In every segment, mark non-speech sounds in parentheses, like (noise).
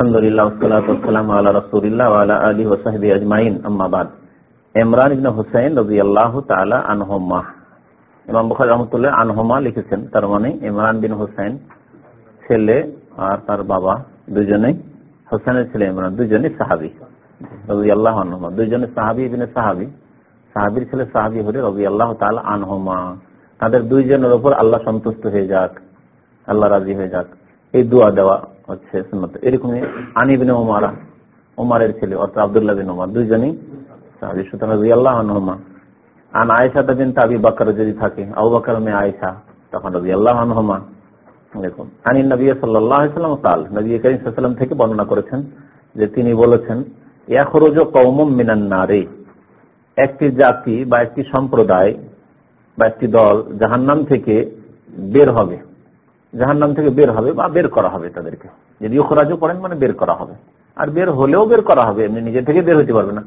ইবনে লিখেছেন, তার মানে ইমরান বিন হুসাইন ছেলে আর তার বাবা হোসেনের ছেলে ইমরান সাহাবি। রবি আল্লাহ আনহমা, দুজনে সাহাবি বিনে সাহাবি। সাহাবির ছেলে সাহাবি হলে রবি আল্লাহ আনহমা। তাদের দুইজনের ওপর আল্লাহ সন্তুষ্ট হয়ে যাক, আল্লাহ রাজি হয়ে যাক। এই দোয়া দেওয়া হচ্ছে এরকমই আনিবিন ওমারা ওমারের ছেলে, অর্থাৎ আবদুল্লাহ বিন ওমার দুইজনই সাহাবি। সুতরাং রবি আল্লাহ আনহমা। আন আয়সা বিন তাবি বাকার যদি থাকে, আবু বাকার মে আয়সা তখন রবি আল্লাহ আনহমা, দেখুন, আনি নবী সাল্লাম কাল, নবী করিম সাল্লাম থেকে বর্ণনা করেছেন যে তিনি বলেছেন, ইয়াখরুজ কৌমম মিনান একটি জাতি বা একটি সম্প্রদায় বা একটি দল জাহান্নাম থেকে বের হবে। জাহান্নাম থেকে বের হবে বা বের করা হবে তাদেরকে। যদি খোরাজও পড়েন মানে বের করা হবে। আর বের হলেও বের করা হবে, এমনি নিজে থেকে বের হতে পারবে না।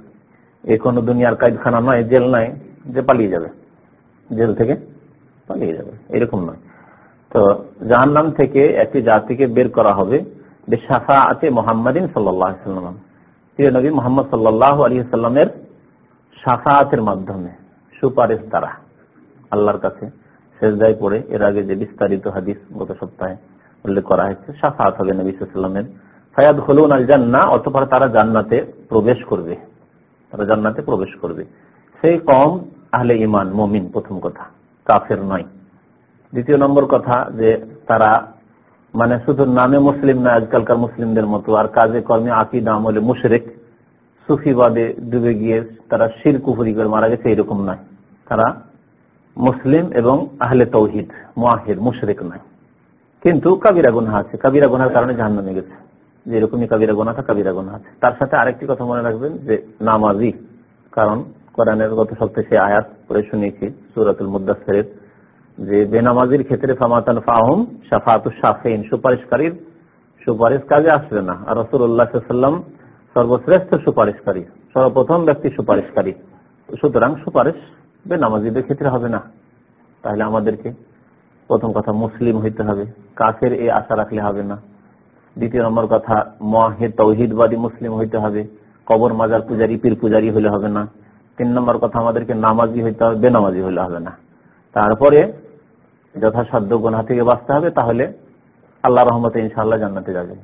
এ কোনো দুনিয়ার কায়দখানা নয়, জেল নয়, যে পালিয়ে যাবে। জেল থেকে পালিয়ে যাবে, এরকম নয়। তো জাহান্নাম থেকে একটি জাতিকে বের করা হবে বেশাফা আছে মোহাম্মদিন সাল্লাম। প্রিয় মোহাম্মদ সাল্লাহ আলী সাল্লামের মাধ্যমে, সুপারিশ দ্বারা, আল্লাহর কাছে। শেষদায় পড়ে। এর আগে যে বিস্তারিত হাদিস গত সপ্তাহে উল্লেখ করা হয়েছে, সাফাত হবে নবী সাল্লামের ফায়াদ হলুন আল জান্না অথবা তারা জান্নাতে প্রবেশ করবে। তারা জান্নাতে প্রবেশ করবে। সেই কম আহলে ইমান মমিন, প্রথম কথা। কাফের নয়। দ্বিতীয় নম্বর কথা যে তারা মানে শুধু নামে মুসলিম না, আজকালকার মুসলিমদের মতো, আর কাজে কর্মে আকি নাম হলে মুশরেক সুফিবাদে ডুবে গিয়ে তারা শির কুফুরি করে মারা গেছে, এরকম নয়। তারা মুসলিম এবং আহলে তৌহিদ মোয়াহিদ মুশরেক নয়। কিন্তু কাবিরা গুনা আছে। কাবিরা গুনার কারণে জাহান নামে গেছে। যে এরকমই কাবিরা গুনা আছে কাবিরা গুনা আছে। তার সাথে আরেকটি কথা মনে রাখবেন যে নামাজি, কারণ কোরআনের গত সপ্তাহে আয়াত পড়ে শুনেছি সুরাতুল মুদাসের যে বেনামাজির ক্ষেত্রে ফামাতান ফাহম সাফাতু সাফেন সুপারিশকারীর সুপারিশ কাজে আসবে না। আর রসুল্লাহ সাল্লাম সর্বশ্রেষ্ঠ সুপারিশকারী, সর্বপ্রথম ব্যক্তি সুপারিশকারী। সুতরাং সুপারিশ বেনামাজিদের ক্ষেত্রে হবে না। তাহলে আমাদেরকে প্রথম কথা মুসলিম হইতে হবে। কাফের এই আশা রাখলে হবে না। দ্বিতীয় নম্বর কথা, মহে তৌহিদবাদী মুসলিম হইতে হবে। কবর মাজার পূজারি, পীর পূজারি হলে হবে না। তিন নম্বর কথা, আমাদেরকে নামাজি হইতে হবে, বেনামাজি হলে হবে না। তারপরে যথাসাধ্য গোনা থেকে বাঁচতে হবে, তাহলে আল্লাহ রহমতে ইনশাল্লাহ জান্নাতে যাবে।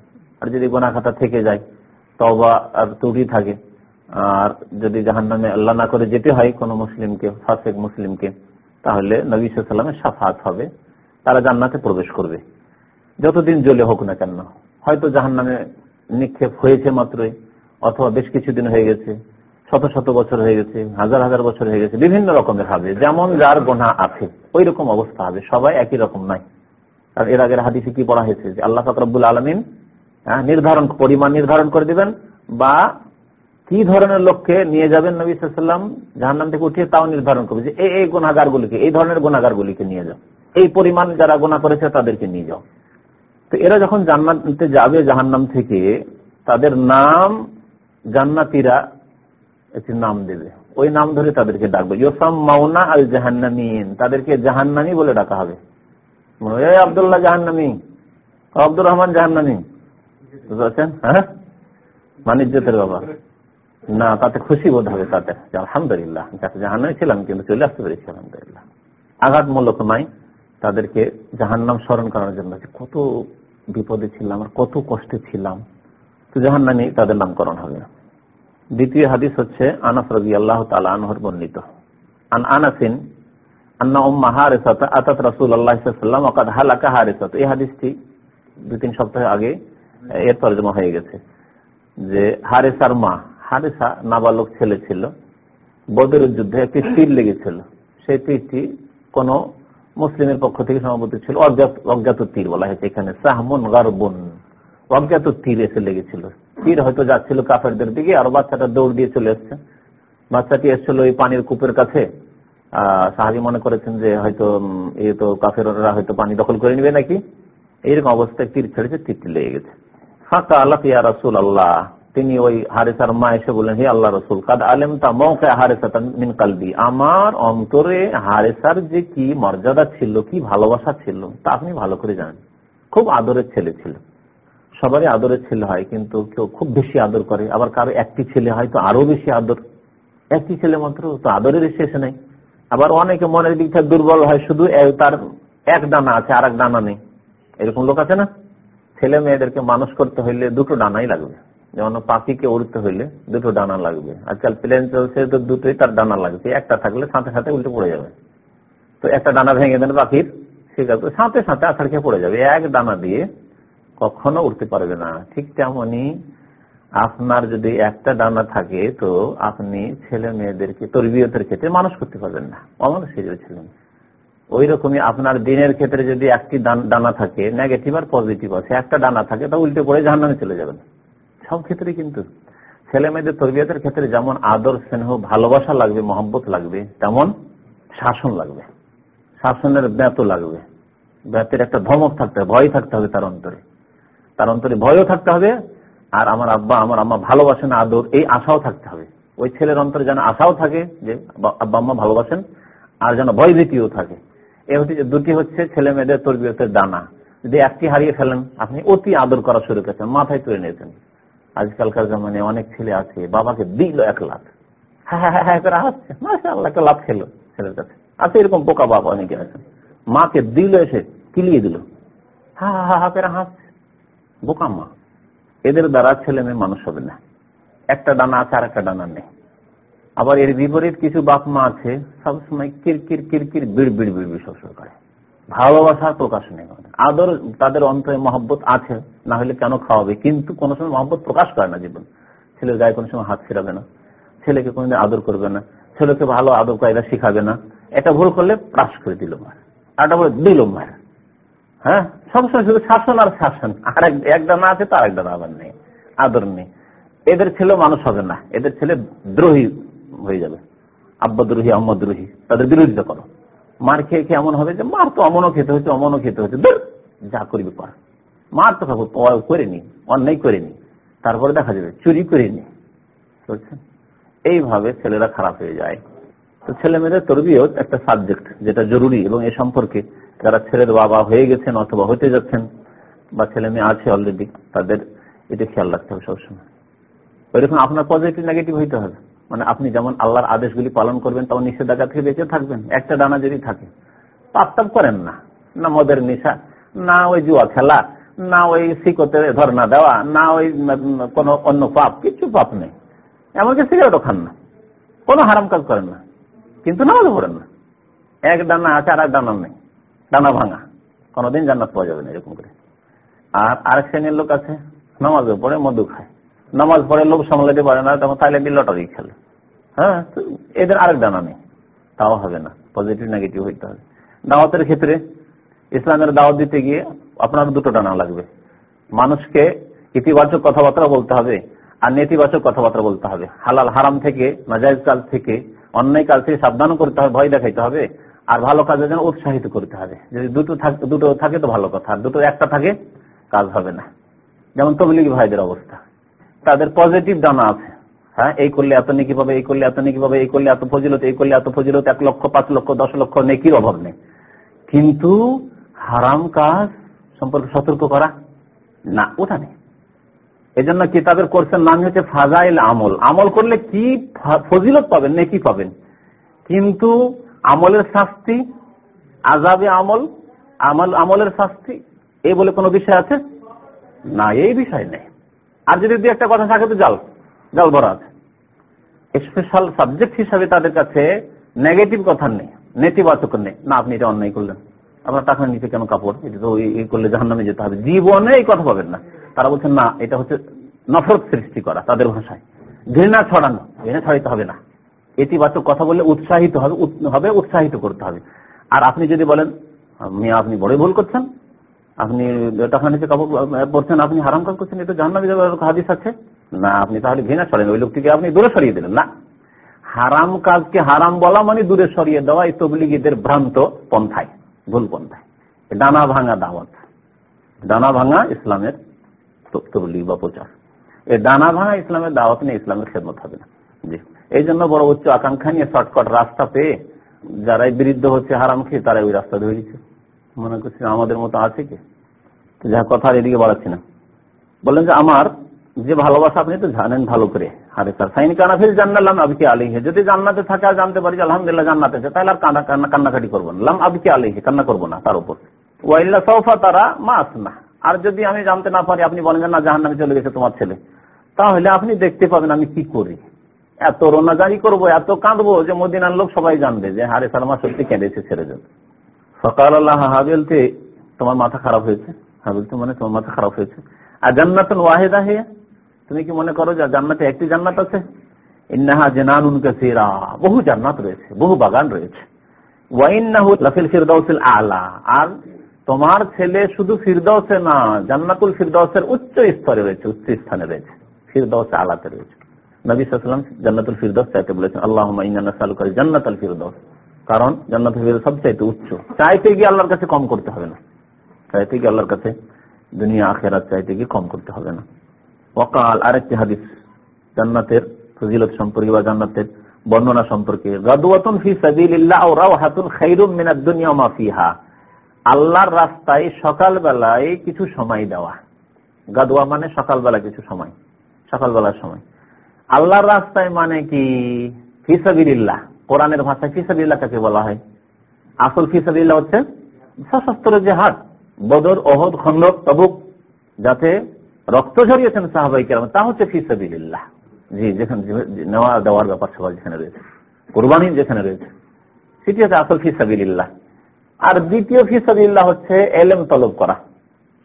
আর যদি গোনা খাতা থেকে যায় তবা আর ত্রুটি থাকে আর যদি জাহান নামে আল্লাহ না করে যেতে হয় কোনো মুসলিমকে, ফাসেক মুসলিমকে, তাহলে নবী সাফাত হবে। তারা জান্নাতে প্রবেশ করবে। যতদিন জ্বলে হোক না কেন, হয়তো জাহান নামে নিক্ষেপ হয়েছে মাত্রই, অথবা বেশ কিছুদিন হয়ে গেছে, শত শত বছর হয়ে গেছে, হাজার হাজার বছর হয়ে গেছে, বিভিন্ন রকমের হবে, যেমন যার গোনা আছে ওই রকম অবস্থা হবে, সবাই একই রকম নাই। আর এর আগের হাদিসে কি পড়া হয়েছে যে আল্লাহ ফাকরাবুল আলমিন নির্ধারণ, পরিমাণ নির্ধারণ করে দিবেন বা কি ধরনের লোককে নিয়ে যাবেন নবী সাল্লাম জাহান্নাম থেকে উঠিয়ে তাও নির্ধারণ করবে যে এই এই গুলিকে এই ধরনের গুলিকে নিয়ে যাও। এই পরিমাণ যারা গোনা করেছে তাদেরকে নিয়ে যাও। তো এরা যখন জান্নাতে যাবে জাহান্নাম থেকে, তাদের নাম জান্নাতিরা একটি নাম দেবে। ওই নাম ধরে তাদেরকে ডাকবে। ইয়োসাম মাওনা আল জাহান্নামিন তাদেরকে জাহান্নামি বলে ডাকা হবে। আবদুল্লাহ জাহান্নামি, আব্দুর রহমান জাহান্নামি। বুঝতে পারছেন? হ্যাঁ? বাণিজ্যতের বাবা। না, তাতে খুশি বোধ হবে তাতে। আলহামদুলিল্লাহ জাহান্নামে ছিলাম, কিন্তু চলে আসতে পেরেছি, আলহামদুলিল্লাহ। আঘাতমূলক নয় তাদেরকে জাহান্নাম স্মরণ করার জন্য। কত বিপদে ছিলাম, আর কত কষ্টে ছিলাম। তো জাহান্নামি তাদের নামকরণ হবে। দ্বিতীয় হাদিস হচ্ছে, আনাস রাজি আল্লাহ তালা আনহর বর্ণিত। আন আনাসিন, আন্না উম্মা হারেসাত, আতাত রাসুল আল্লাহ সাল্লাম অকাদ হালাকা হারেসাত। এই হাদিসটি দুই তিন সপ্তাহ আগে এর তর্জমা হয়ে গেছে। যে হারেসার মা হারেসা নাবালক ছেলে ছিল। বদরের যুদ্ধে একটি তীর লেগেছিল। সেই তীরটি কোন মুসলিমের পক্ষ থেকে সমাবত ছিল। অজ্ঞাত তীর বলা হয়েছে এখানে। সাহমুন গারবুন। অজ্ঞাত তীর এসে লেগেছিল। তীর হয়তো যাচ্ছিল কাফেরদের দিকে, আর বাচ্চাটা দৌড় দিয়ে চলে এসছে। বাচ্চাটি এসেছিল ওই পানির কূপের কাছে। সাহাবি মনে করেছেন যে হয়তো এ তো কাফেররা হয়তো পানি দখল করে নিবে নাকি? এইরকম অবস্থায় তীর ছেড়েছে, তীরটি লেগে গেছে। ফাঁকা আল্লাহ রাসুল আল্লাহ তিনি ওই হারেসার মা এসে বললেন, হে আল্লাহ রসুল, কাদ আলেম তা মৌকে হারেসা কালবি। আমার অন্তরে হারেসার যে কি মর্যাদা ছিল, কি ভালোবাসা ছিল, তা আপনি ভালো করে জানেন। খুব আদরের ছেলে ছিল। সবারই আদরের ছেলে হয়, কিন্তু কেউ খুব বেশি আদর করে। আবার কারও একটি ছেলে হয়, তো আরও বেশি আদর। একটি ছেলে মাত্র, তো আদরের শেষ নেই। আবার অনেকে মনের দিক থেকে দুর্বল হয়, শুধু তার এক ডানা আছে আর এক ডানা নেই। এরকম লোক আছে না? ছেলে মেয়েদেরকে মানুষ করতে হইলে দুটো ডানাই লাগবে। যেমন পাখিকে উড়তে হইলে দুটো ডানা লাগবে। আজকাল প্লেন চলছে তো দুটোই তার ডানা লাগবে। একটা থাকলে সাথে সাথে উল্টে পড়ে যাবে। তো একটা ডানা ভেঙে দেন পাখির, ঠিক আছে, সাথে সাথে আছাড় খেয়ে পড়ে যাবে। এক ডানা দিয়ে কখনো উঠতে পারবে না। ঠিক তেমনি আপনার যদি একটা ডানা থাকে, তো আপনি ছেলে মেয়েদেরকে, তরবিয়তের ক্ষেত্রে মানুষ করতে পারবেন না। অমানুষ হয়ে ছিলেন ওই রকমই আপনার দিনের ক্ষেত্রে যদি একটি ডানা থাকে নেগেটিভ আর পজিটিভ আছে, একটা ডানা থাকে, তা উল্টে পড়ে জাহান্নামে চলে যাবেন। সব ক্ষেত্রে কিন্তু ছেলে মেয়েদের তরবিয়তের ক্ষেত্রে যেমন আদর, স্নেহ, ভালোবাসা লাগবে, মহব্বত লাগবে, তেমন শাসন লাগবে। শাসনের ব্যাত লাগবে। ব্যাতের একটা ধমক থাকতে হবে, ভয় থাকতে হবে তার অন্তরে। তার অন্তরে ভয়ও থাকতে হবে, আর আমার আব্বা, আমার আম্মা ভালোবাসেন, আদর, এই আশাও থাকতে হবে। ওই ছেলের অন্তরে যেন আশাও থাকে যে আব্বা, আম্মা ভালোবাসেন, আর যেন ভয় ভীতিও থাকে। এ হচ্ছে, দুটি হচ্ছে ছেলে মেয়েদের তরবিয়তের দানা। যদি একটি হারিয়ে ফেলেন, আপনি অতি আদর করা শুরু করেছেন, মাথায় তুলে নিয়েছেন। আজকালকার জামানে অনেক ছেলে আছে, বাবাকে দিল এক লাখ। হ্যাঁ হ্যাঁ হ্যাঁ করে হাসছে মাসা একটা লাভ খেলো ছেলের কাছে। আছে এরকম পোকা বাবা অনেকে আছেন মাকে দিল এসে কিলিয়ে দিল। হা হা হা করে হাসছে। বোকা মা। এদের দ্বারা ছেলে মেয়ে মানুষ হবে না। একটা ডানা আছে আর একটা ডানা নেই। আবার এর বিপরীত কিছু বাপ মা আছে, সবসময় কিরকির কিরকির বিড় বিড় বিড় সবসময় করে। ভালোবাসার প্রকাশ নেই। আদর, তাদের অন্তরে মহব্বত আছে। না হলে কেন খাওয়াবে? কিন্তু কোনো সময় মহব্বত প্রকাশ করে না জীবন। ছেলের গায়ে কোনো সময় হাত ফেরাবে না। ছেলেকে কোনদিন আদর করবে না। ছেলেকে ভালো আদর কায়দা শিখাবে না। এটা ভুল করলে প্রাস করে দিল মার আর এটা বলে দিল মার হ্যাঁ? সবসময় শুধু শাসন আর শাসন। আর এক ডানা আছে তার এক ডানা আবার নেই। আদর নেই। এদের ছেলে মানুষ হবে না। এদের ছেলে দ্রোহী হয়ে যাবে। আব্বা দ্রোহী, আম্মা দ্রোহী। তাদের বিরোধিতা করো। মার খেয়ে খেয়ে এমন হবে যে, মার তো অমনও খেতে হচ্ছে, অমনও খেতে হচ্ছে। যা করবি কর মার তো খাব করেনি, অন্যায় করেনি। তারপরে দেখা যাবে, চুরি করিনি। বুঝছেন? এইভাবে ছেলেরা খারাপ হয়ে যায়। তো ছেলে মেয়েদের তরবিও একটা সাবজেক্ট যেটা জরুরি এবং এ সম্পর্কে যারা ছেলের বাবা হয়ে গেছেন অথবা হতে যাচ্ছেন বা ছেলে মেয়ে আছে অলরেডি তাদের এটা খেয়াল রাখতে হবে সবসময়। ওইরকম আপনার পজিটিভ নেগেটিভ হইতে হবে। মানে আপনি যেমন আল্লাহর আদেশগুলি পালন করবেন, তেমন নিষেধাজ্ঞা থেকে বেঁচে থাকবেন। একটা ডানা যদি থাকে পাস্তাব করেন না। না মদের নেশা, না ওই জুয়া খেলা না ওই শিকতে ধর্ণা দেওয়া, না ওই কোন অন্য পাপ কিছু পাপ নেই। এমনকি সিগারেটও খান না। কোনো হারাম কাজ করেন না। কিন্তু নামাজও পড়েন না। এক ডানা আছে আর এক ডানা নেই। ডানা ভাঙা। কোনোদিন জান্নাত পাওয়া যাবে না এরকম করে। আর আরেক শ্রেণির লোক আছে, নামাজও পড়ে, মধু খায়। নামাজ পড়ে লোক সামলাতে পারে না, তখন থাইল্যান্ডে লটারি খেলে। হ্যাঁ এদের আরেক ডানা নেই। তাও হবে না। পজিটিভ নেগেটিভ হইতে হবে। দাওয়াতের ক্ষেত্রে ইসলামের দাওয়াত দিতে গিয়ে আপনার দুটো ডানা লাগবে। মানুষকে ইতিবাচক কথাবার্তা বলতে হবে আর নেতিবাচক কথাবার্তা বলতে হবে। হালাল হারাম থেকে নাজাইজ কাজ থেকে, অন্যায় কাজ থেকে সাবধানও করতে হবে, ভয় দেখাইতে হবে আর ভালো কাজের জন্য উৎসাহিত করতে হবে। যদি দুটো দুটো থাকে তো ভালো কথা দুটো একটা থাকে কাজ হবে না। যেমন তবলিগি ভাইদের অবস্থা। তাদের পজিটিভ ডানা আছে। হ্যাঁ এই করলে এত নেকি পাবে, এই করলে এত নেকি পাবে, এই করলে এত ফজিলত, এই করলে এত ফজিলত, এক লক্ষ, পাঁচ লক্ষ, দশ লক্ষ নেকির অভাব নেই। কিন্তু হারাম কাজ সম্পর্কে সতর্ক করা? না ওটা নেই এই জন্য কিতাবের কোর্সের নাম হচ্ছে ফাজাইল আমল। আমল করলে কি ফজিলত পাবেন, নেকি পাবেন? কিন্তু আমলের শাস্তি আজাবে আমল আমল, আমলের শাস্তি এই বলে কোনো বিষয় আছে? না, এই বিষয় নেই। আর যদি দু একটা কথা থাকে তো জাল জাল ভরা আছে স্পেশাল সাবজেক্ট হিসাবে তাদের কাছে নেগেটিভ কথা নেই, নেতিবাচক নেই। না, আপনি এটা অন্যায় করলেন। আপনার টাকা নিচে কেন কাপড়, এটা তো করলে জাহান নামে যেতে হবে। জীবনে এই কথা পাবেন না। তারা বলছেন, না, এটা হচ্ছে নফরত সৃষ্টি করা তাদের ভাষায়। ঘৃণা ছড়ানো, ঘৃণা ছড়াইতে হবে না। ইতিবাচক কথা বললে উৎসাহিত হবে হবে, উৎসাহিত করতে হবে। আর আপনি যদি বলেন, মিয়া, আপনি বড়ই ভুল করছেন। আপনি টাকা নিচে কাপড় পড়ছেন আপনি হারাম কাজ করছেন, এটা জাহান্নামে হাদিস আছে? না, আপনি তাহলে ঘৃণা ছড়েন। ওই লোকটিকে আপনি দূরে সরিয়ে দিলেন। না। হারাম কাজকে হারাম বলা মানে দূরে সরিয়ে দেওয়া, এই তবলিগীদের ভ্রান্ত পন্থায়। ভুল পন্থায় ডানা ভাঙা দাওয়াত। ডানা ভাঙা ইসলামের তবলিগ বা প্রচার। এই ডানা ভাঙা ইসলামের দাওয়াত নিয়ে ইসলামের খেদমত হবে না। জি। এই জন্য বড় উচ্চ আকাঙ্ক্ষা নিয়ে শর্টকাট রাস্তা পেয়ে যারাই বিরুদ্ধ হচ্ছে হারাম খেয়ে তারাই ওই রাস্তা ধরে দিচ্ছে মনে করছি আমাদের মতো আছে কি? যা কথা এদিকে বাড়াচ্ছি না। বললেন যে আমার যে ভালোবাসা আপনি তো জানেন ভালো করে। আরে স্যার সাইন কানাফিল জান্নালাম আবিকে আলিহে যদি জান্নাতে থাকে আর জানতে পারি আলহামদুলিল্লাহ জান্নাতে আছে, তাহলে আর কান্না কান্নাকাটি করব না। লাম আবিকে আলিহে কান্না করব না তার উপর। ওয়াইল্লা সৌফা তারা মাস না আর যদি আমি জানতে না পারি, আপনি বলেন না জাহান নামে চলে গেছে তোমার ছেলে। তাহলে আপনি দেখতে পাবেন আমি কি করি। এত রোনাজারি করব, এত কাঁদবো যে মদিনার লোক সবাই জানবে যে হারে সালমা, সত্যি কেঁদেছে ছেড়ে দেন। সকাল আল্লাহ হাবিলতে তোমার মাথা খারাপ হয়েছে। হাবিল তো মানে তোমার মাথা খারাপ হয়েছে। আর জান্নাতুন ওয়াহেদা হে তুমি কি মনে করো জান্নাতে একটি জান্নাত আছে? ইন্নাহা জেনানুন কাসীরা। বহু জান্নাত রয়েছে, বহু বাগান রয়েছে। ওয়াইন্নাহু লাফিল ফিরদাউসিল আলা। আর তোমার ছেলে শুধু ফিরদাউসে না, জান্নাতুল ফিরদাউসের উচ্চ স্তরে রয়েছে, উচ্চ স্থানে রয়েছে। ফিরদাউসে আলাতে রয়েছে। নবী সাল্লাম জান্নাতুল ফিরদাউস চাইতে বলেছেন ইন্না নাসআলুকা জান্নাতাল ফিরদাউস। কারণ জান্নাতুল ফিরদাউস সবচাইতে উচ্চ। চাইতে গিয়ে আল্লাহর কাছে কম করতে হবে না। চাইতে গিয়ে আল্লাহর কাছে দুনিয়া, আখেরাত চাইতে গিয়ে কম করতে হবে না। ওকাল আরেকটি হাদিস, জান্নাতের ফজিলত সম্পর্কে বা জান্নাতের বর্ণনা সম্পর্কে। আল্লাহর রাস্তায় সকালবেলায় কিছু সময় দেওয়া। গাদুয়া মানে সকালবেলা কিছু সময়, সকালবেলার সময়। আল্লাহর রাস্তায় মানে কি? ফিসাবিল্লাহ কোরআনের ভাষায় ফিসাবিল্লাহ কাকে বলা হয়? আসল ফিসাবিল্লাহ হচ্ছে সশস্ত্র জেহাদ, বদর অহদ খন্দক, তবুক, যাতে রক্ত ঝরিয়েছেন সাহাবাই কেরাম, তা হচ্ছে ফিসাবিল্লাহ জি, যেখানে নেওয়া দেওয়ার ব্যাপার সবাই যেখানে রয়েছে। কোরবানি যেখানে রয়েছে। সেটি হচ্ছে আসল ফিসাবিল্লাহ আর দ্বিতীয় ফিসাবিল্লাহ হচ্ছে এলেম তলব করা।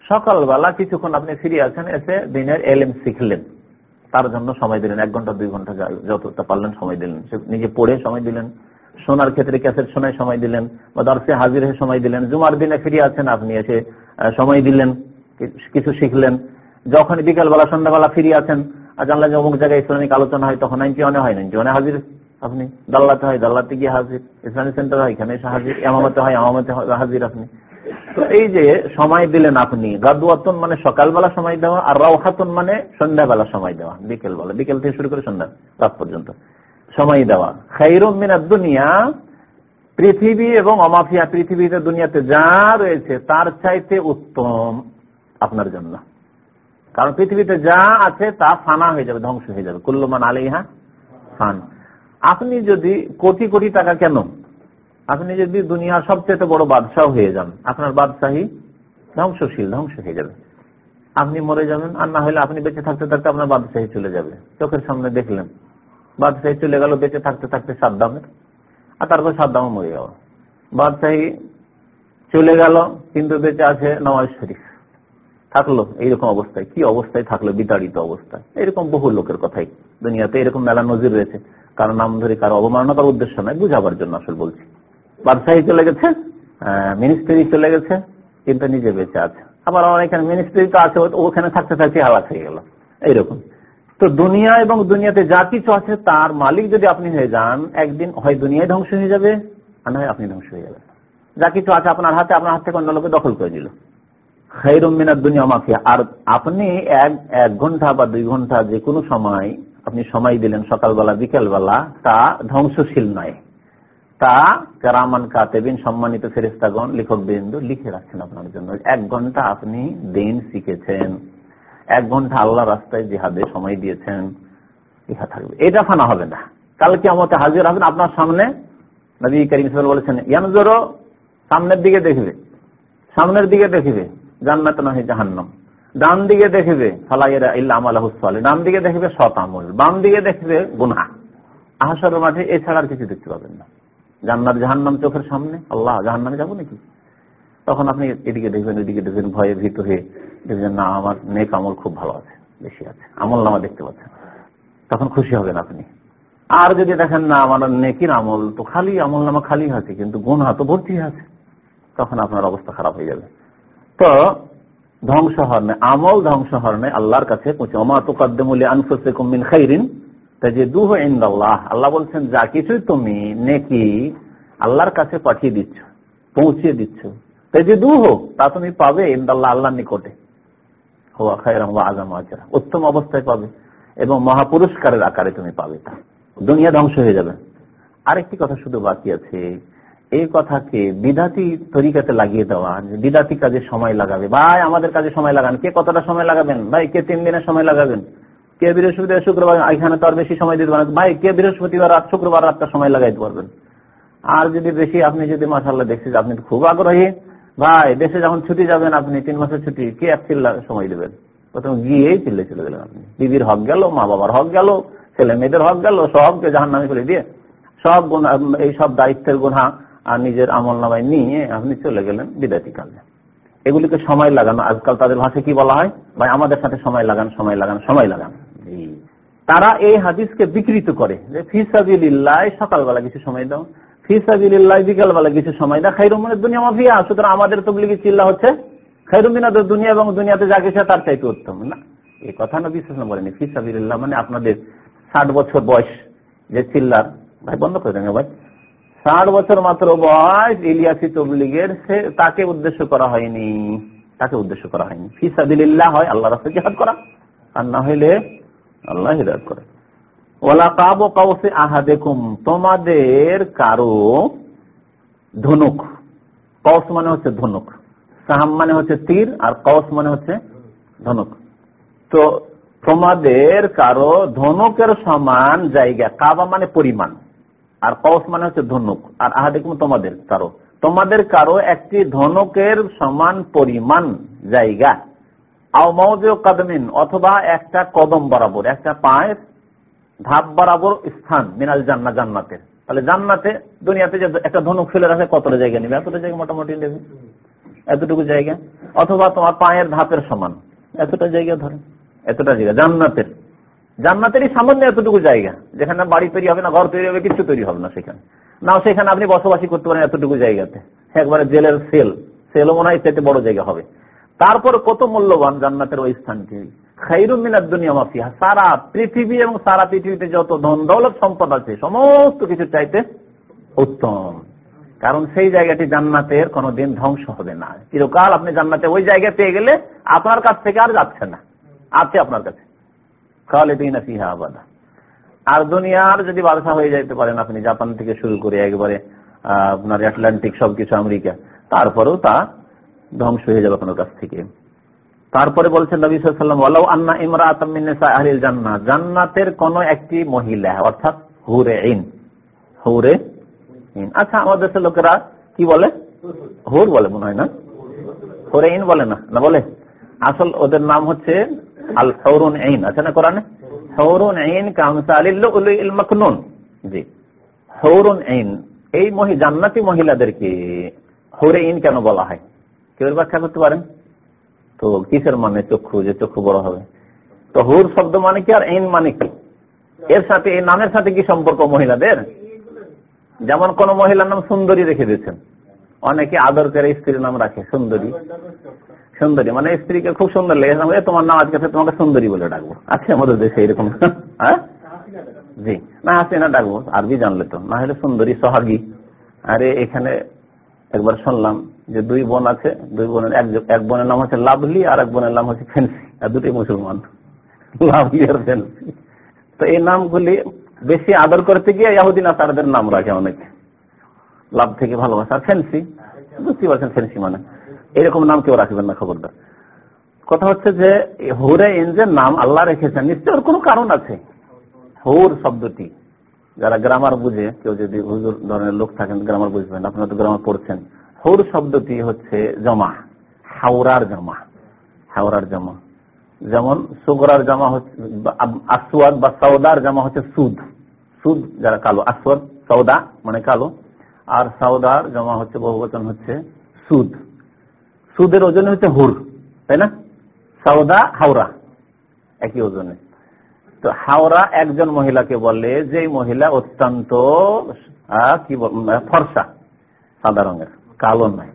সকালবেলা কিছুক্ষণ আপনি ফিরে আছেন, এসে দিনের এলেম শিখলেন। তার জন্য সময় দিলেন, এক ঘণ্টা, দুই ঘণ্টা যতটা পারলেন সময় দিলেন। নিজে পড়ে সময় দিলেন। সোনার ক্ষেত্রে ক্যাসেট শোনায় সময় দিলেন, বা দর্শে হাজির হয়ে সময় দিলেন। জুমার দিনে ফিরে আছেন, আপনি এসে সময় দিলেন কিছু শিখলেন। যখন বিকালবেলা, সন্ধ্যাবেলা ফিরে আছেন আর জানলেন অমুক জায়গায় ইসলামিক আলোচনা হয়, তখন নাইনটি ওয়ানে হয় নাইনটি ওয়ানে হাজির আপনি। দাল্লাতে হয়, দাল্লাতে গিয়ে হাজির। ইসলামিক সেন্টার হয়, এখানে হাজির। এমামতে হয় এমামতে হাজির আপনি। তো এই যে সময় দিলেন আপনি গাদুয়াতন মানে সকালবেলা সময় দেওয়া, আর রাওহাতন মানে সন্ধ্যাবেলা সময় দেওয়া, বিকেলবেলা। বিকেল থেকে শুরু করে সন্ধ্যা, রাত পর্যন্ত সময় দেওয়া। খাইরুম মিনাদ দুনিয়া, পৃথিবী এবং অমাফিয়া পৃথিবীতে, দুনিয়াতে যা রয়েছে, তার চাইতে উত্তম আপনার জন্য। কারণ পৃথিবীতে যা আছে তা ফানা হয়ে যাবে, ধ্বংস হয়ে যাবে। কুল্লমান আলিহা ফান। আপনি যদি কোটি কোটি টাকা কেন? আপনি যদি দুনিয়ার সবচেয়ে বড় বাদশাহ হয়ে যান, আপনার বাদশাহী ধ্বংসশীল, ধ্বংস হয়ে যাবে। আপনি মরে যাবেন, আর না হলে আপনি বেঁচে থাকতে থাকতে আপনার বাদশাহী চলে যাবে। চোখের সামনে দেখলেন, বাদশাহী চলে গেল, বেঁচে থাকতে থাকতে সাদ্দামের আর তারপর সাদ্দামও মরে গেল। বাদশাহী চলে গেল, কিন্তু বেঁচে আছে নওয়াজ শরীফ। থাকল, এইরকম অবস্থায়। কি অবস্থায় থাকল, বিতাড়িত অবস্থায় এরকম বহু লোকের কথাই। দুনিয়াতে এরকম মেলা নজির রয়েছে। কারও নাম ধরে কারও অবমাননা করার উদ্দেশ্য নয়, বুঝাবার জন্য আসলে বলছি। বাদশাহী চলে গেছে মিনিস্ট্রি চলে গেছে, কিন্তু নিজে বেঁচে আছে। আবার আমার এখানে মিনিস্ট্রি তো আছে ওখানে থাকতে থাকতে হালাক হয়ে গেল। এইরকম। তো দুনিয়া এবং দুনিয়াতে যা কিছু আছে, তার মালিক যদি আপনি হয়ে যান, একদিন হয় দুনিয়ায় ধ্বংস হয়ে যাবে, আর নয় আপনি ধ্বংস হয়ে যাবেন। যা কিছু আছে আপনার হাতে, আপনার হাত থেকে অন্য লোকে দখল করে দিল খাইরুমিনার দুনিয়া মাফিয়া। আর আপনি এক এক ঘণ্টা বা দুই ঘণ্টা যে কোনো সময় আপনি সময় দিলেন সকালবেলা, বিকেলবেলা, তা ধ্বংসশীল নয়। তা কেরামান কাতেবিন, সম্মানিত ফেরিস্তাগণ লেখক বিন্দু লিখে রাখছেন আপনার জন্য। এক ঘণ্টা আপনি দিন শিখেছেন। এক ঘণ্টা আল্লাহ রাস্তায় জিহাদে সময় দিয়েছেন। ইহা থাকবে। এটা ফানা হবে না। কালকে আমাকে হাজির হবেন আপনার সামনে। নবী করিম বলেছেন ইয়ানজোরো, সামনের দিকে দেখবে। সামনের দিকে দেখবে। জান্নাত নহে, জাহান্নাম। ডান দিকে দেখবে ফালাইরা ইল্লা আমালাহুসালে ডান দিকে দেখবে সৎ আমল। বাম দিকে দেখবে গুনা আহাসর মাঠে এছাড়া আর কিছু দেখতে পাবেন না। জান্নাত, জাহান্নাম চোখের সামনে? আল্লাহ, জাহান্নামে যাব নাকি? তখন আপনি এদিকে দেখবেন এদিকে দেখবেন, ভয়ে ভীত হয়ে দেখবেন, না, আমার নেক আমল খুব ভালো আছে, বেশি আছে। আমল নামা দেখতে পাচ্ছেন। তখন খুশি হবেন আপনি। আর যদি দেখেন, না, আমার নেকির আমল, তো খালি আমল নামা খালি আছে, কিন্তু গুণ হাত ভর্তি আছে, তখন আপনার অবস্থা খারাপ হয়ে যাবে। তো ধ্বংস হরণে আমল ধ্বংস হরণে আল্লাহর কাছে অমা খাইরিন যে আল্লাহ বলছেন, যা কিছুই তুমি নেকি আল্লাহর কাছে পাঠিয়ে দিচ্ছ, পৌঁছিয়ে দিচ্ছ। তাই যে দু দুহ তা তুমি পাবে ইন্দাল্লাহ আল্লাহর নিকটে। হওয়া খাইরাম আজম আজরা। উত্তম অবস্থায় পাবে এবং মহাপুরস্কারের আকারে তুমি পাবে তা। দুনিয়া ধ্বংস হয়ে যাবে। আরেকটি কথা শুধু বাকি আছে। এই কথাকে বিদাতি তরিকাতে লাগিয়ে দেওয়া বিদাতি কাজে সময় লাগাবে। ভাই, আমাদের কাজে সময় লাগান। কে কতটা সময় লাগাবেন? ভাই, কে তিন দিনের সময় লাগাবেন? কে বৃহস্পতিবার শুক্রবার? এখানে তো আর বেশি সময় দিতে পারেন ভাই, কে বৃহস্পতিবার রাত, শুক্রবার রাতটা সময় লাগাইতে পারবেন? আর যদি বেশি, আপনি যদি মাসাল্লাহ দেখছি আপনি খুব আগ্রহী। ভাই, দেশে যখন ছুটি যাবেন আপনি, তিন মাসের ছুটি, কে এক সময় দেবেন? প্রথম গিয়েই চিল্লে চলে গেলেন আপনি। বিবির হক গেল মা বাবার হক গেল ছেলে মেয়েদের হক গেল, সবকে জাহান নামে করে দিয়ে সব এই সব দায়িত্বের গুণা আর নিজের আমল নামায় নিয়ে আপনি চলে গেলেন বিদাতি কালে। এগুলিকে সময় লাগানো। আজকাল তাদের ভাষায় কি বলা হয়? ভাই, আমাদের সাথে সময় লাগান সময় লাগান সময় লাগান। তারা এই হাদিসকে বিকৃত করে যে ফিসাবিল্লাহ সকালবেলা কিছু সময় দাও। ফিসাবিল্লাহ বিকালবেলা কিছু সময় দাও। খাইরুমিনের দুনিয়া মাফিয়া। সুতরাং আমাদের তবলিগি চিল্লা হচ্ছে খাইরুমিনাদের দুনিয়া এবং দুনিয়াতে যা কিছু তার চাইতে উত্তম। না এই কথা না বিশ্বাস বলেনি ফিসাবিল্লাহ মানে আপনাদের ষাট বছর বয়স যে চিল্লার। ভাই, বন্ধ করে দেন ভাই। ষাট বছর মাত্র বয়স ইলিয়াসি তবলিগের, সে তাকে উদ্দেশ্য করা হয়নি। তাকে উদ্দেশ্য করা হয়নি। ফিসাদিল্লাহ হয় আল্লাহ রাস্তা জিহাদ করা। আর না হইলে আল্লাহ হিদায়ত করে। ওলা কাবো কাউসে আহা দেখুম তোমাদের কারও ধনুক কস মানে হচ্ছে ধনুক, সাহাম মানে হচ্ছে তীর, আর কস মানে হচ্ছে ধনুক। তো তোমাদের কারও ধনুকের সমান জায়গা, কাবা মানে পরিমাণ। আর কস মানে হচ্ছে ধনুক, আর আহাদিকুম তোমাদের কারও। তোমাদের কারও একটি ধনুকের সমান পরিমাণ জায়গা কদমিন, অথবা একটা কদম বরাবর, একটা পায়ের ধাপ বরাবর স্থান, মিনাল জান্না জান্নাতের। তাহলে জান্নাতে, দুনিয়াতে যে একটা ধনুক ফেলে রাখে কতটা জায়গা নেবে? এতটা জায়গা মোটামুটি নেবে। এতটুকু জায়গা। অথবা তোমার পায়ের ধাপের সমান। এতটা জায়গা ধরে এতটা জায়গা জান্নাতের। জান্নাতেরই সামান্য এতটুকু জায়গা, যেখানে বাড়ি তৈরি হবে না, ঘর তৈরি হবে, কিছু তৈরি হবে না সেখানে। নাও সেখানে আপনি বসবাসী করতে পারেন এতটুকু জায়গাতে। একবারে জেলের সেল, সেলও মনে হয় সেটা বড় জায়গা হবে। তারপর কত মূল্যবান জান্নাতের ওই স্থানটি। দুনিয়া সারা পৃথিবী এবং সারা পৃথিবীতে যত ধন দৌলত সম্পদ আছে, সমস্ত কিছু চাইতে উত্তম। কারণ সেই জায়গাটি জান্নাতের কোনোদিন ধ্বংস হবে না। চিরকাল আপনি জান্নাতে ওই জায়গায় পেয়ে গেলে আপনার কাছ থেকে আর যাচ্ছে না। আছে আপনার কাছে। খালেদিনা আর দুনিয়ার যদি বাদশা হয়ে যাইতে পারেন আপনি, জাপান থেকে শুরু করে একবারে আপনার আটলান্টিক সবকিছু আমেরিকা, তারপরেও তা ধ্বংস হয়ে যাবে আপনার কাছ থেকে। তারপরে বলছেন নবী সাল্লাম আন্না ইমরাত আহলিল জান্নাহ। জান্নাতের কোন একটি মহিলা, অর্থাৎ হুরে ইন হুরে ইন আচ্ছা আমাদের দেশের লোকেরা কি বলে? হুর বলে, মনে হয় না? হুরে ইন বলে না না বলে? আসল ওদের নাম হচ্ছে আল আইন, আছে না কোরআনে? হৌরুন আইন জি। হৌরুন আইন, এই মহি, জান্নাতি মহিলাদেরকে হৌরে ইন কেন বলা হয়? কেউ ব্যাখ্যা করতে পারেন? তো কিসের মানে চক্ষু, যে চক্ষু বড় হবে? তো হুর শব্দ মানে কি আর আইন মানে কি? এর সাথে, এই নামের সাথে কি সম্পর্ক মহিলাদের? যেমন কোন মহিলার নাম সুন্দরী রেখে দিয়েছেন। অনেকে আদর করে স্ত্রীর নাম রাখে, সুন্দরী। সুন্দরী। মানে স্ত্রীকে খুব সুন্দর লেগে তোমার নাম আজকে তোমাকে সুন্দরী বলে ডাকবো। আছে আমাদের দেশে এরকম। (laughs) হ্যাঁ? জি। না না ডাকবো। আরবি জানলে তো। না হলে সুন্দরী সোহাগী। আরে এখানে একবার শুনলাম যে দুই বোন আছে। দুই বোনের এক বোনের নাম হচ্ছে লাভলি আর এক বোনের নাম হচ্ছে ফেন্সি। আর দুটি মুসলমান। লাভলি আর ফেন্সি। তো এই নামগুলি বেশি আদর করতে গিয়ে ইয়াহুদ্দিন আসারদের নাম রাখে অনেকে। লাভ থেকে ভালোবাসা। ফেন্সি? বুঝতে পারছেন ফেন্সি মানে। এরকম নাম কেউ রাখবেন না, খবরদার। কথা হচ্ছে যে, হুরে ইনজের নাম আল্লাহ রেখেছেন নিশ্চয় ওর কোনো কারণ আছে। হুর শব্দটি, যারা গ্রামার বুঝে, কেউ যদি হুজুর ধরনের লোক থাকেন, গ্রামার বুঝবেন, আপনারা তো গ্রামার পড়ছেন। হুর শব্দটি হচ্ছে জমা, হাওড়ার জমা হাওড়ার জমা। যেমন সুগরার জমা হচ্ছে আসওয়াদ বা সৌদার জমা হচ্ছে সুদ। সুদ যারা কালো, আসওয়াদ সৌদা মানে কালো। আর সৌদার জমা হচ্ছে, বহুবচন হচ্ছে সুদ। সুদের ওজন হচ্ছে হুর, তাই না? সৌদা হাওড়া, একই ওজনে। তো হাওড়া একজন মহিলাকে বলে যে মহিলা অত্যন্ত কি ফর্সা, সাদা রঙের, কালো নয়।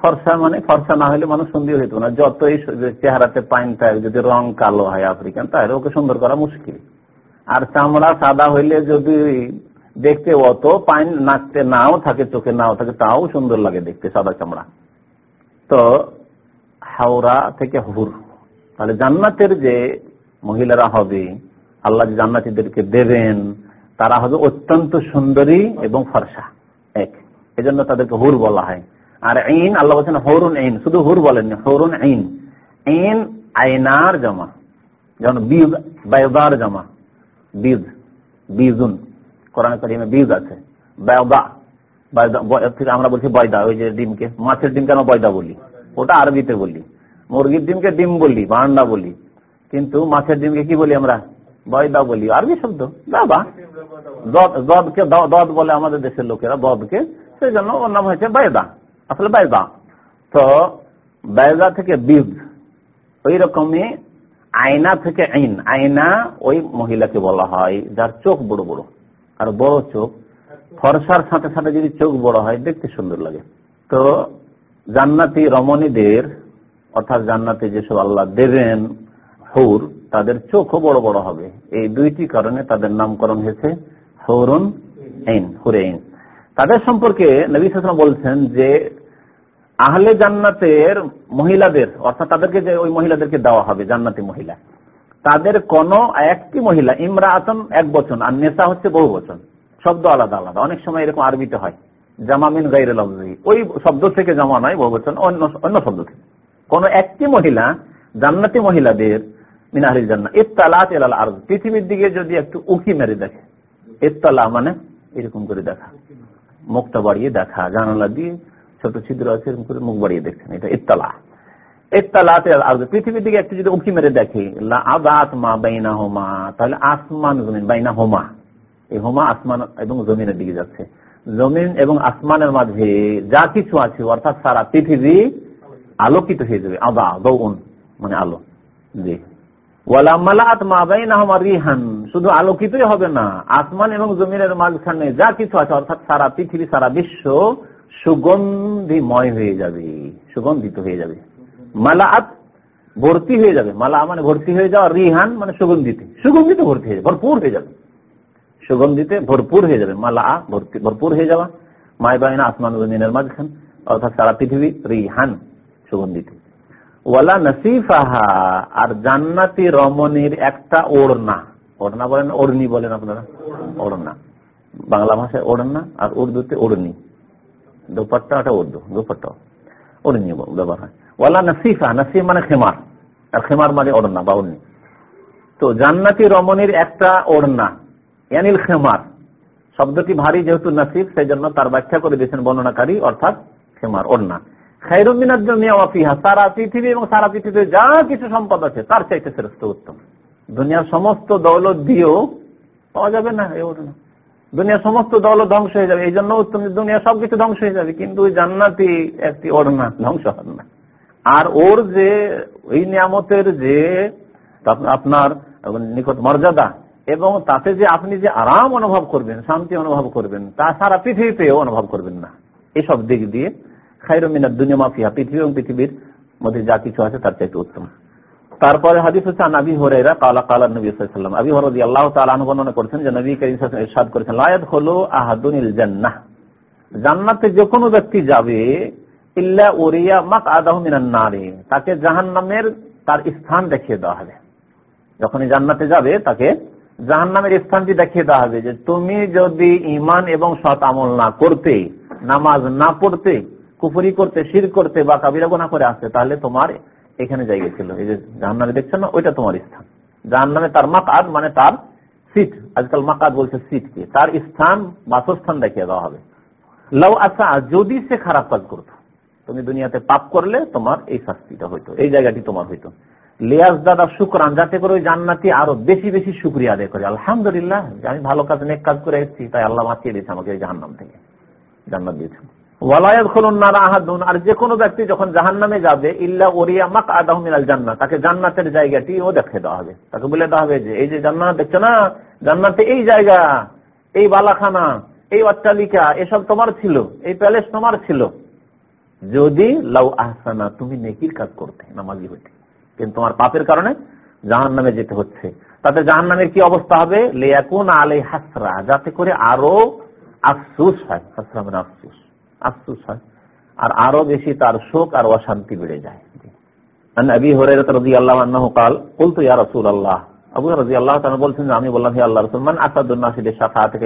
ফর্সা মানে ফর্সা না হলে মানুষ সুন্দর হইতো না। যতই চেহারাতে পাইন থাকে যদি রং কালো হয় আফ্রিকান তাহলে ওকে সুন্দর করা মুশকিল। আর চামড়া সাদা হইলে যদি দেখতে অত পাইন নাচতে নাও থাকে, চোখে নাও থাকে, তাও সুন্দর লাগে দেখতে, সাদা চামড়া। তো হাওড়া থেকে হুর। তাহলে জান্নাতের যে মহিলারা হবে, আল্লাহ যে জান্নাতিদেরকে দেবেন, তারা হবে অত্যন্ত সুন্দরী এবং ফর্সা। এক, এজন্য তাদেরকে হুর বলা হয়। আর ইন আল্লাহ বলছেন হরুন ইন শুধু হুর বলেননি, হরুন ইন ইন আইনার জমা। যেমন বীজ বায়দার জমা। বীজ বীজুন কোরআন করিমে বীজ আছে। আমরা বলছি বয়দা, ওই যে ডিমকে, মাছের ডিম কেন বয়দা বলি? ওটা আরবিতে বলি। মুরগির ডিমকে ডিম বলি বান্ডা বলি। কিন্তু মাছের ডিমকে কি বলি আমরা? বয়দা বলি, আরবি শব্দ। বাবা দদকে দদ বলে আমাদের দেশের লোকেরা দদকে সেই জন্য ওর নাম হয়েছে বায়দা, আসলে বায়দা। তো বায়দা থেকে বীজ ওই রকমই আয়না থেকে আইন, আয়না ওই মহিলাকে বলা হয়, যার চোখ বড় বড়, আর বড় চোখ ফরসার সাথে সাথে যদি চোখ বড় হয়, দেখতে সুন্দর লাগে। তো জান্নাতি রমণীদের, অর্থাৎ জান্নাতি যেসব আল্লাহ দেবেন, হৌর, তাদের চোখও বড় বড় হবে। এই দুইটি কারণে তাদের নামকরণ হয়েছে হৌরুন আইন হুরেইন তাদের সম্পর্কে নবী বলছেন যে, আহলে জান্নাতের মহিলাদের, অর্থাৎ তাদেরকে যে ওই মহিলাদেরকে দেওয়া হবে, জান্নাতি মহিলা, তাদের কোন একটি মহিলা ইমরা আসন এক বচন, আর নেশা হচ্ছে বহু বচন। শব্দ আলাদা আলাদা। অনেক সময় এরকম আরবিতে হয়। জামামিন গাইরে লফজি। ওই শব্দ থেকে জমা নয় বহু বচন, অন্য অন্য শব্দ থেকে। কোন একটি মহিলা, জান্নাতি মহিলাদের মিনাহিল জান্না ইত্তালাত এলাল আর পৃথিবীর দিকে যদি একটু উকি মেরে দেখে, ইত্তালা মানে এরকম করে দেখা। মুখটা বাড়িয়ে দেখা, জানালা দিয়ে ছোট ছিদ্র আছে, এরকম করে মুখ বাড়িয়ে দেখছেন, এটা ইত্তালা। ইত্তালাতে পৃথিবীর দিকে একটু যদি উঁকি মেরে দেখে আবাত মা বাইনা হোমা তাহলে আসমান বাইনা হোমা এই হোমা আসমান এবং জমিনের দিকে যাচ্ছে। জমিন এবং আসমানের মাঝে যা কিছু আছে, অর্থাৎ সারা পৃথিবী আলোকিত হয়ে যাবে। আদা, দৌন মানে আলো। জি। শুধু আলোকিতই হবে না, আসমান এবং জমিনের মাঝখানে যা কিছু আছে, অর্থাৎ সারা পৃথিবী, সারা বিশ্ব সুগন্ধিময় হয়ে যাবে, সুগন্ধিত হয়ে যাবে। মালাআত ভর্তি হয়ে যাবে। মালা মানে ভর্তি হয়ে যাওয়া, রিহান মানে সুগন্ধিতে। সুগন্ধিত ভর্তি হয়ে যাবে, ভরপুর হয়ে যাবে। সুগন্ধিতে ভরপুর হয়ে যাবে। মালা ভরপুর হয়ে যাওয়া। মায় বাহিনা আসমান জমিনের মাঝখান। অর্থাৎ সারা পৃথিবী রিহান সুগন্ধিতে। ওয়ালা নসিফাহা, আর জান্নাতি রমণীর একটা ওড়না। ওড়না বলেন ওড়নি বলেন আপনারা। ওড়না। বাংলা ভাষায় ওড়না আর উর্দুতে ওড়নি। দোপাট্টা ওটা উর্দু, দোপাট্টা। ওড়নি ব্যবহার হয়। ওয়ালা নসিফা, নসিফ মানে খেমার। আর খেমার মানে ওড়না বা ওড়নি। তো জান্নাতি রমণীর একটা ওড়না। ইয়ানিল খেমার। শব্দটি ভারী যেহেতু নসিফ সেই জন্য তার ব্যাখ্যা করে দিয়েছেন বর্ণনাকারী, অর্থাৎ খেমার, ওড়না। খাইরুমিনার জন্য সারা পৃথিবী এবং সারা পৃথিবীতে যা কিছু সম্পদ আছে, তার চাইতে শ্রেষ্ঠ উত্তম। দুনিয়ার সমস্ত দৌলত দিয়েও পাওয়া যাবে না এই ওড়না। দুনিয়ার সমস্ত দৌলত ধ্বংস হয়ে যাবে এই জন্য উত্তম দুনিয়া সবকিছু ধ্বংস হয়ে যাবে, কিন্তু জান্নাতি একটি ওড়না ধ্বংস হবে না। আর ওর যে, ওই নিয়ামতের যে, আপনার নিকট মর্যাদা এবং তাতে যে আপনি যে আরাম অনুভব করবেন, শান্তি অনুভব করবেন, তা সারা পৃথিবীতেও অনুভব করবেন না। এসব দিক দিয়ে খাইরমিনার দুনিয়া মাফিয়া পৃথিবী এবং পৃথিবীর মধ্যে যা কিছু আছে তার চাইতে উত্তম। তারপরে হাদিস হচ্ছে নবী হরেরা কালা কালা নবী সাল্লাম আবি হরদি আল্লাহ তালা বর্ণনা করেছেন যে নবী করিম করেছেন লায়াত হলো আহাদুনিল জান্নাহ। জান্নাতে যে কোনো ব্যক্তি যাবে, ইল্লা ওরিয়া মাক আদাহ মিনান নারে। তাকে জাহান্নামের তার স্থান দেখিয়ে দেওয়া হবে। যখনই জান্নাতে যাবে, তাকে জাহান নামের স্থানটি দেখিয়ে দেওয়া হবে যে তুমি যদি ইমান এবং সৎ আমল না করতে, নামাজ না পড়তে, কুফরি করতে, শির করতে বা কাবিরা গোনা করে আসতে, তাহলে তোমার এখানে জায়গা ছিল। এই যে জাহান নামে দেখছ না, ওইটা তোমার স্থান। জাহান নামে তার মাকাদ মানে তার সিট। আজকাল মাকাদ বলছে সিট কি তার স্থান, বাসস্থান দেখিয়ে দেওয়া হবে। লাউ আসা, যদি সে খারাপ কাজ করতো, তুমি দুনিয়াতে পাপ করলে তোমার এই শাস্তিটা হইতো, এই জায়গাটি তোমার হইতো। লিয়াজ দাদা, শুক্রান, যাতে করে ওই জান্নাতি আরও বেশি বেশি শুক্রিয়া আদায় করে। আলহামদুলিল্লাহ, আমি ভালো কাজ নেক কাজ করে এসেছি, তাই আল্লাহ বাঁচিয়ে দিয়েছে আমাকে জাহান্নাম থেকে। জান্নাত দিয়েছেন আর যে কোনো ব্যক্তি যখন জাহান নামে যাবে, ইল্লা ওরিয়া মাক জান্নাত তাকে জান্নাতের জায়গাটি ও দেখে দেওয়া হবে। তাকে বলে দেওয়া হবে যে, এই যে জান্নাত দেখছ না? জান্নাতে এই জায়গা, এই বালাখানা, এই অট্টালিকা, এসব তোমার ছিল, এই প্যালেস তোমার ছিল। যদি লাউ আহসানা, তুমি নেকির কাজ করতে, নামাজি হইতে। কিন্তু তোমার পাপের কারণে জাহান নামে যেতে হচ্ছে তাতে জাহান নামের কি অবস্থা হবে লেয়াকুন আলে হাসরা যাতে করে আরো আফসুস হয় হাসরা মানে আফসুস আফসুস হয় আর আরো বেশি তার শোক আর অশান্তি বেড়ে যায় আবি হরাইরা রাদিয়াল্লাহু আনহু قال قلت يا رسول الله আবু রাজি আল্লাহ বলছেন আমি বললাম হে আল্লাহ রসুলমান আসাদুল্নাসিদের সাফা থেকে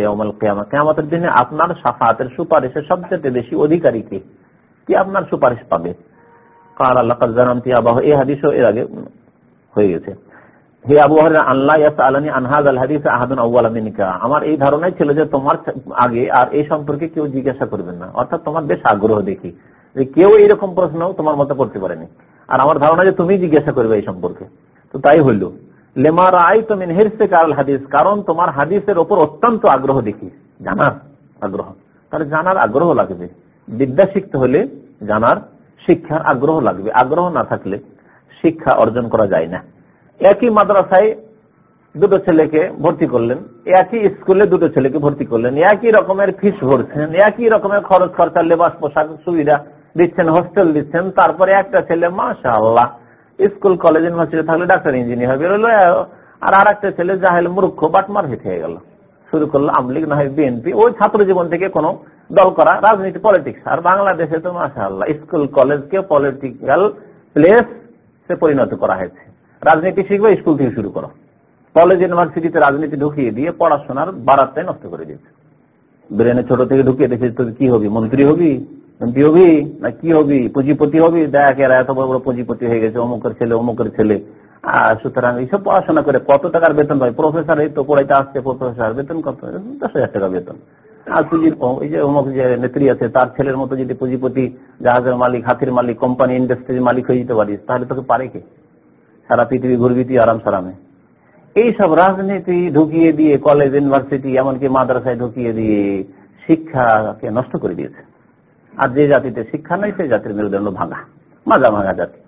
কেমতের দিনে আপনার সাফাতের সুপারিশের সবচেয়ে বেশি অধিকারী কে কি আপনার সুপারিশ পাবে হয়ে গেছে। হে আবু আল্লাহ আমার এই ধারণাই ছিল যে তোমার আগে আর এই সম্পর্কে কেউ জিজ্ঞাসা করবেন না। অর্থাৎ তোমার বেশ আগ্রহ দেখি যে কেউ এইরকম প্রশ্ন তোমার মতো করতে পারেনি। আর আমার ধারণা যে তুমি জিজ্ঞাসা করবে এই সম্পর্কে। তো তাই হইল। লেমার আই তো মিন হেরসে কাল হাদিস, কারণ তোমার হাদিসের ওপর অত্যন্ত আগ্রহ দেখি। জানার আগ্রহ। তাহলে জানার আগ্রহ লাগবে। বিদ্যা শিখতে হলে জানার শিক্ষার আগ্রহ লাগবে। আগ্রহ না থাকলে শিক্ষা অর্জন করা যায় না। একই মাদ্রাসায় দুটো ছেলেকে ভর্তি করলেন, একই স্কুলে দুটো ছেলেকে ভর্তি করলেন, একই রকমের ফিস ভরছেন, একই রকমের খরচ খরচা, লেবাস, পোশাক, সুবিধা দিচ্ছেন, হোস্টেল দিচ্ছেন, তারপরে একটা ছেলে মাসা আল্লাহ স্কুল, কলেজ ইউনিভার্সিটি থাকলে ডাক্তার, ইঞ্জিনিয়ার হবে আর আর একটা ছেলে জাহেল, মূর্খ, বাটমার হেঁটে হয়ে গেল। শুরু করল আমলিগ, না হয় বিএনপি, ওই ছাত্র জীবন থেকে কোনো দল করা, রাজনীতি পলিটিক্স আর বাংলাদেশে তো মাসা আল্লাহ স্কুল কলেজকে পলিটিক্যাল প্লেস সে পরিণত করা হয়েছে। রাজনীতি শিখবে, স্কুল থেকে শুরু করো। কলেজ ইউনিভার্সিটিতে রাজনীতি ঢুকিয়ে দিয়ে পড়াশোনার বারাতটাই নষ্ট করে দিয়েছে। ব্রেনে ছোট থেকে ঢুকিয়ে দেখে তোর কি হবি, মন্ত্রী হবি, এমপি হবি, না কি হবি, পুঁজিপতি হবি? দেখ, এরা এত বড় বড় পুঁজিপতি হয়ে গেছে, অমুকের ছেলে অমুকের ছেলে। আর সুতরাং এইসব পড়াশোনা করে কত টাকার বেতন পাই প্রফেসর এই তো পড়াইতে আসছে প্রফেসর বেতন কত? দশ হাজার টাকা বেতন। আর এই যে অমুক যে নেত্রী আছে, তার ছেলের মতো যদি পুঁজিপতি, জাহাজের মালিক, হাতির মালিক, কোম্পানি ইন্ডাস্ট্রির মালিক হয়ে যেতে পারিস, তাহলে তোকে পারে কে? সারা পৃথিবী ঘুরবি তুই আরাম সারামে। এইসব রাজনীতি ঢুকিয়ে দিয়ে কলেজ ইউনিভার্সিটি এমনকি মাদ্রাসায় ঢুকিয়ে দিয়ে, শিক্ষাকে নষ্ট করে দিয়েছে। আর যে জাতিতে শিক্ষা নাই, সেই জাতির মেরুদণ্ড ভাঙা, মাজা ভাঙা জাতি।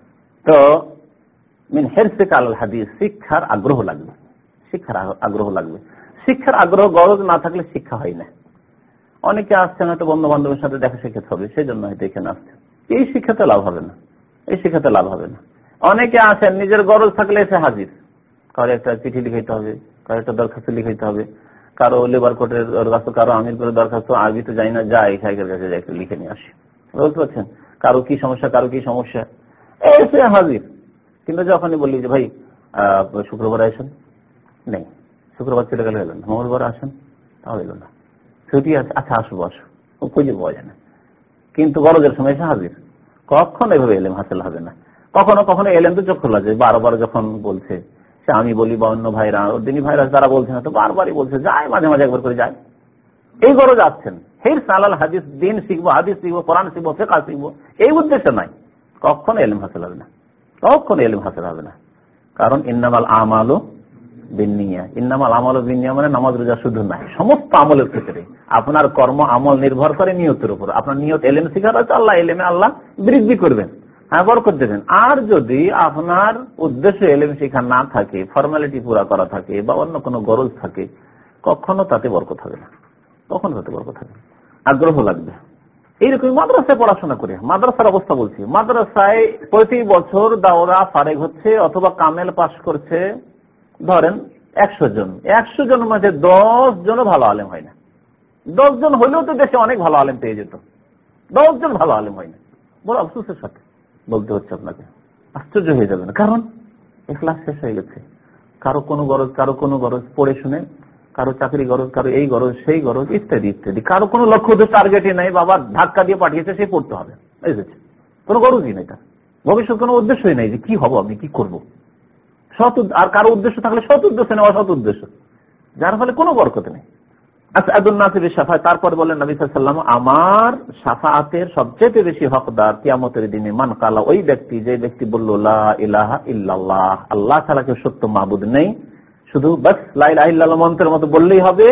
তো, মিন হেরসে কাল শিক্ষার আগ্রহ লাগবে। শিক্ষার আগ্রহ লাগবে। শিক্ষার আগ্রহ গরজ না থাকলে শিক্ষা হয় না। অনেকে আসছেন হয়তো বন্ধু বান্ধবের সাথে দেখা শিখাতে হবে সেই জন্য হয়তো এখানে আসছেন। এই শিক্ষাতে লাভ হবে না। এই শিক্ষাতে লাভ হবে না। অনেকে আসেন, নিজের গরজ থাকলে এসে হাজির। কারও একটা চিঠি লিখাইতে হবে, কারও একটা দরখাস্ত লিখাইতে হবে। কারও লেবার কোর্টের দরখাস্ত, কারও আমির করে দরখাস্ত আগে তো যাই না, যাই সাইকেল কাছে যাই লিখে নিয়ে আসি। বুঝতে পারছেন? কারও কি সমস্যা, কারও কি সমস্যা? এসে হাজির। কিন্তু যখনই বললি যে, ভাই শুক্রবার আসেন? নেই। শুক্রবার চলে গেলে এলেন মঙ্গলবার আসেন, তাও এলো না। ছুটি আছে আচ্ছা আসব আসো খুঁজে পাওয়া যায় না কিন্তু গরজের সময় এসে হাজির। কখন এভাবে এলেম হাসিল হবে না। কখনো কখনো এলেম তো চোখ খোলা যায়। বারবার যখন বলছে, সে আমি বলি বা অন্য ভাইরা, দিনী ভাইরা তারা বলছে না, তো বারবারই বলছে, যায়, মাঝে মাঝে একবার করে যায়। এই গরজ আসছেন। হের সালাল হাদিস, দিন শিখব, হাদিস শিখব, কোরআন শিখব ফেকা শিখব, এই উদ্দেশ্য নাই। কখনো এলেম হাসিল হবে না। কখনো এলেম হাসিল হবে না। কারণ ইন্নামাল আমালও বিনিয়া ইন্নামাল আমল বিনিয়া মানে নামাজ রোজা শুধু নাই, সমস্ত আমলের ক্ষেত্রে। আপনার কর্ম, আমল নির্ভর করে নিয়তের উপর। আপনার নিয়ত এলেম শিখার আছে, আল্লাহ এলেমে আল্লাহ বৃদ্ধি করবেন হ্যাঁ বরকত দেবেন। আর যদি আপনার উদ্দেশ্য এলেম শিখা না থাকে ফর্মালিটি পুরা করা থাকে, বা অন্য কোনো গরজ থাকে, কখনো তাতে বরকত হবে না। কখনো তাতে বরকত হবে আগ্রহ লাগবে। এইরকম মাদ্রাসায় পড়াশোনা করে। মাদ্রাসার অবস্থা বলছি। মাদ্রাসায় প্রতি বছর দাওরা ফারেক হচ্ছে অথবা কামেল পাশ করছে ধরেন একশো জন। একশো জন মাঝে দশ জনও ভালো আলেম হয় না। দশ জন হলেও তো দেশে অনেক ভালো আলেম পেয়ে যেত। দশ জন ভালো আলেম হয় না। বড় আফসোসের সাথে বলতে হচ্ছে আপনাকে। আশ্চর্য হয়ে যাবে না কারণ ক্লাস শেষ হয়ে গেছে। কারও কোনো গরজ, কারও কোনো গরজ, পড়ে শুনে, কারও চাকরি গরজ, কারও এই গরজ, সেই গরজ, ইত্যাদি ইত্যাদি। কারও কোনো লক্ষ্য, উদ্দেশ্য টার্গেটই নাই, বাবা ধাক্কা দিয়ে পাঠিয়েছে, সে পড়তে হবে। বুঝেছে কোনো গরজই নেই তার। ভবিষ্যৎ কোনো উদ্দেশ্যই নেই যে কি হব আমি, কি করব? আর কারও উদ্দেশ্য থাকলে সৎ উদ্দেশ্য নেওয়া সৎ উদ্দেশ্য। যার ফলে কোনো বরকত নেই। আচ্ছা তারপর বলেন নবী সাল্লাম আমার সাফাতের সবচেয়ে বেশি হকদার কিয়ামতের দিনে মান কালা ওই ব্যক্তি, যে ব্যক্তি বলল ইলাহা আল্লাহ ছাড়া কেউ সত্য মাহবুদ নেই। শুধু বাস লাইল্লাহ মন্ত্রের মতো বললেই হবে।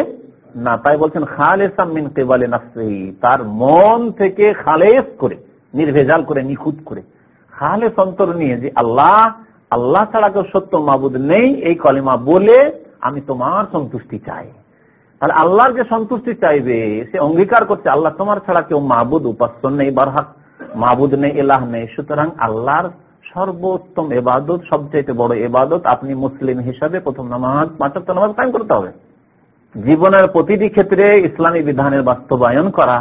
না, তাই বলছেন খালেসাম মিন কেবালে নাফসিহি তার মন থেকে খালেস করে, নির্ভেজাল করে, নিখুঁত করে। খালেস অন্তর নিয়ে যে আল্লাহ আল্লাহ ছাড়া কেউ সত্য মাহবুদ নেই, এই কলিমা বলে আমি তোমার সন্তুষ্টি চাই। তাহলে আল্লাহর যে সন্তুষ্টি চাইবে, সে অঙ্গীকার করছে, আল্লাহ তোমার ছাড়া কেউ মাহবুদ উপাস্য নেই, বারহাক মাহবুদ নেই এলাহ নেই। সুতরাং আল্লাহর সর্বোত্তম এবাদত সবচেয়ে বড় এবাদত আপনি মুসলিম হিসাবে প্রথম নামাজ পাঁচত্ব নামাজ কায়েম করতে হবে। জীবনের প্রতিটি ক্ষেত্রে ইসলামী বিধানের বাস্তবায়ন করা,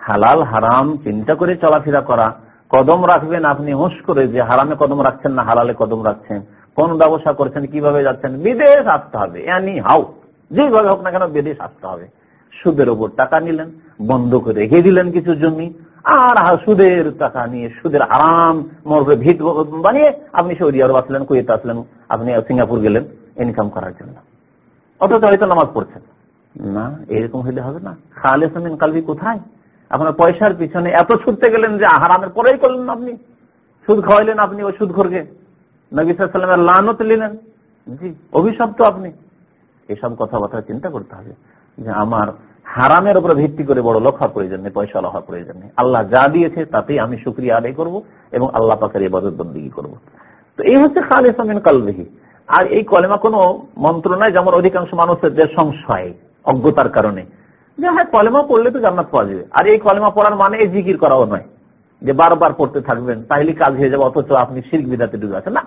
হালাল, হারাম, চিন্তা করে চলাফেরা করা কদম রাখবেন আপনি, হুঁশ করে যে হারামে কদম রাখছেন না, হালালে কদম রাখছেন। কোন ব্যবসা করছেন, কীভাবে যাচ্ছেন? বিদেশ আসতে হবে, এনি হাউ। যেভাবে হোক না কেন বিদেশ আসতে হবে। সুদের ওপর টাকা নিলেন, বন্ধ করে রেখে দিলেন কিছু জমি। আর সুদের টাকা নিয়ে, সুদের আরাম মরবে ভিত বানিয়ে আপনি সৌদি আরব আসলেন, কুয়েত আসলেন, আপনি সিঙ্গাপুর গেলেন ইনকাম করার জন্য। অথচ হয়তো নামাজ পড়ছেন। না, এরকম হইলে হবে না। খালে সামিন কালবি কোথায়? আপনার পয়সার পিছনে এত ছুটতে গেলেন যে হারামের পরেই করলেন আপনি। সুদ খাওয়াইলেন আপনি ওই সুদ খোরকে। নবী সাল্লামের লানত নিলেন। জি, অভিশপ্ত আপনি। এসব কথাবার্তা চিন্তা করতে হবে যে আমার হারামের উপরে ভিত্তি করে বড় লোক প্রয়োজন নেই পয়সা হওয়ার প্রয়োজন নেই। আল্লাহ যা দিয়েছে তাতেই আমি সুক্রিয়া আদায় করব এবং আল্লাহ পাকের এবাদত বন্দী করব। তো এই হচ্ছে খালে সামিন কালবিহি। আর এই কলেমা কোনো মন্ত্র নয়, যেমন অধিকাংশ মানুষের যে সংশয়, অজ্ঞতার কারণে। যে হ্যাঁ কলেমা পড়লে তো জান্নাত পাওয়া যাবে। আর এই কলেমা পড়ার মানে এই জিকির করাও নয়। যে বারবার পড়তে থাকবেন, তাহলে কাজ হয়ে যাবে, অথচ আপনি শিল্প বিদাতে ডুবে আছেন। না।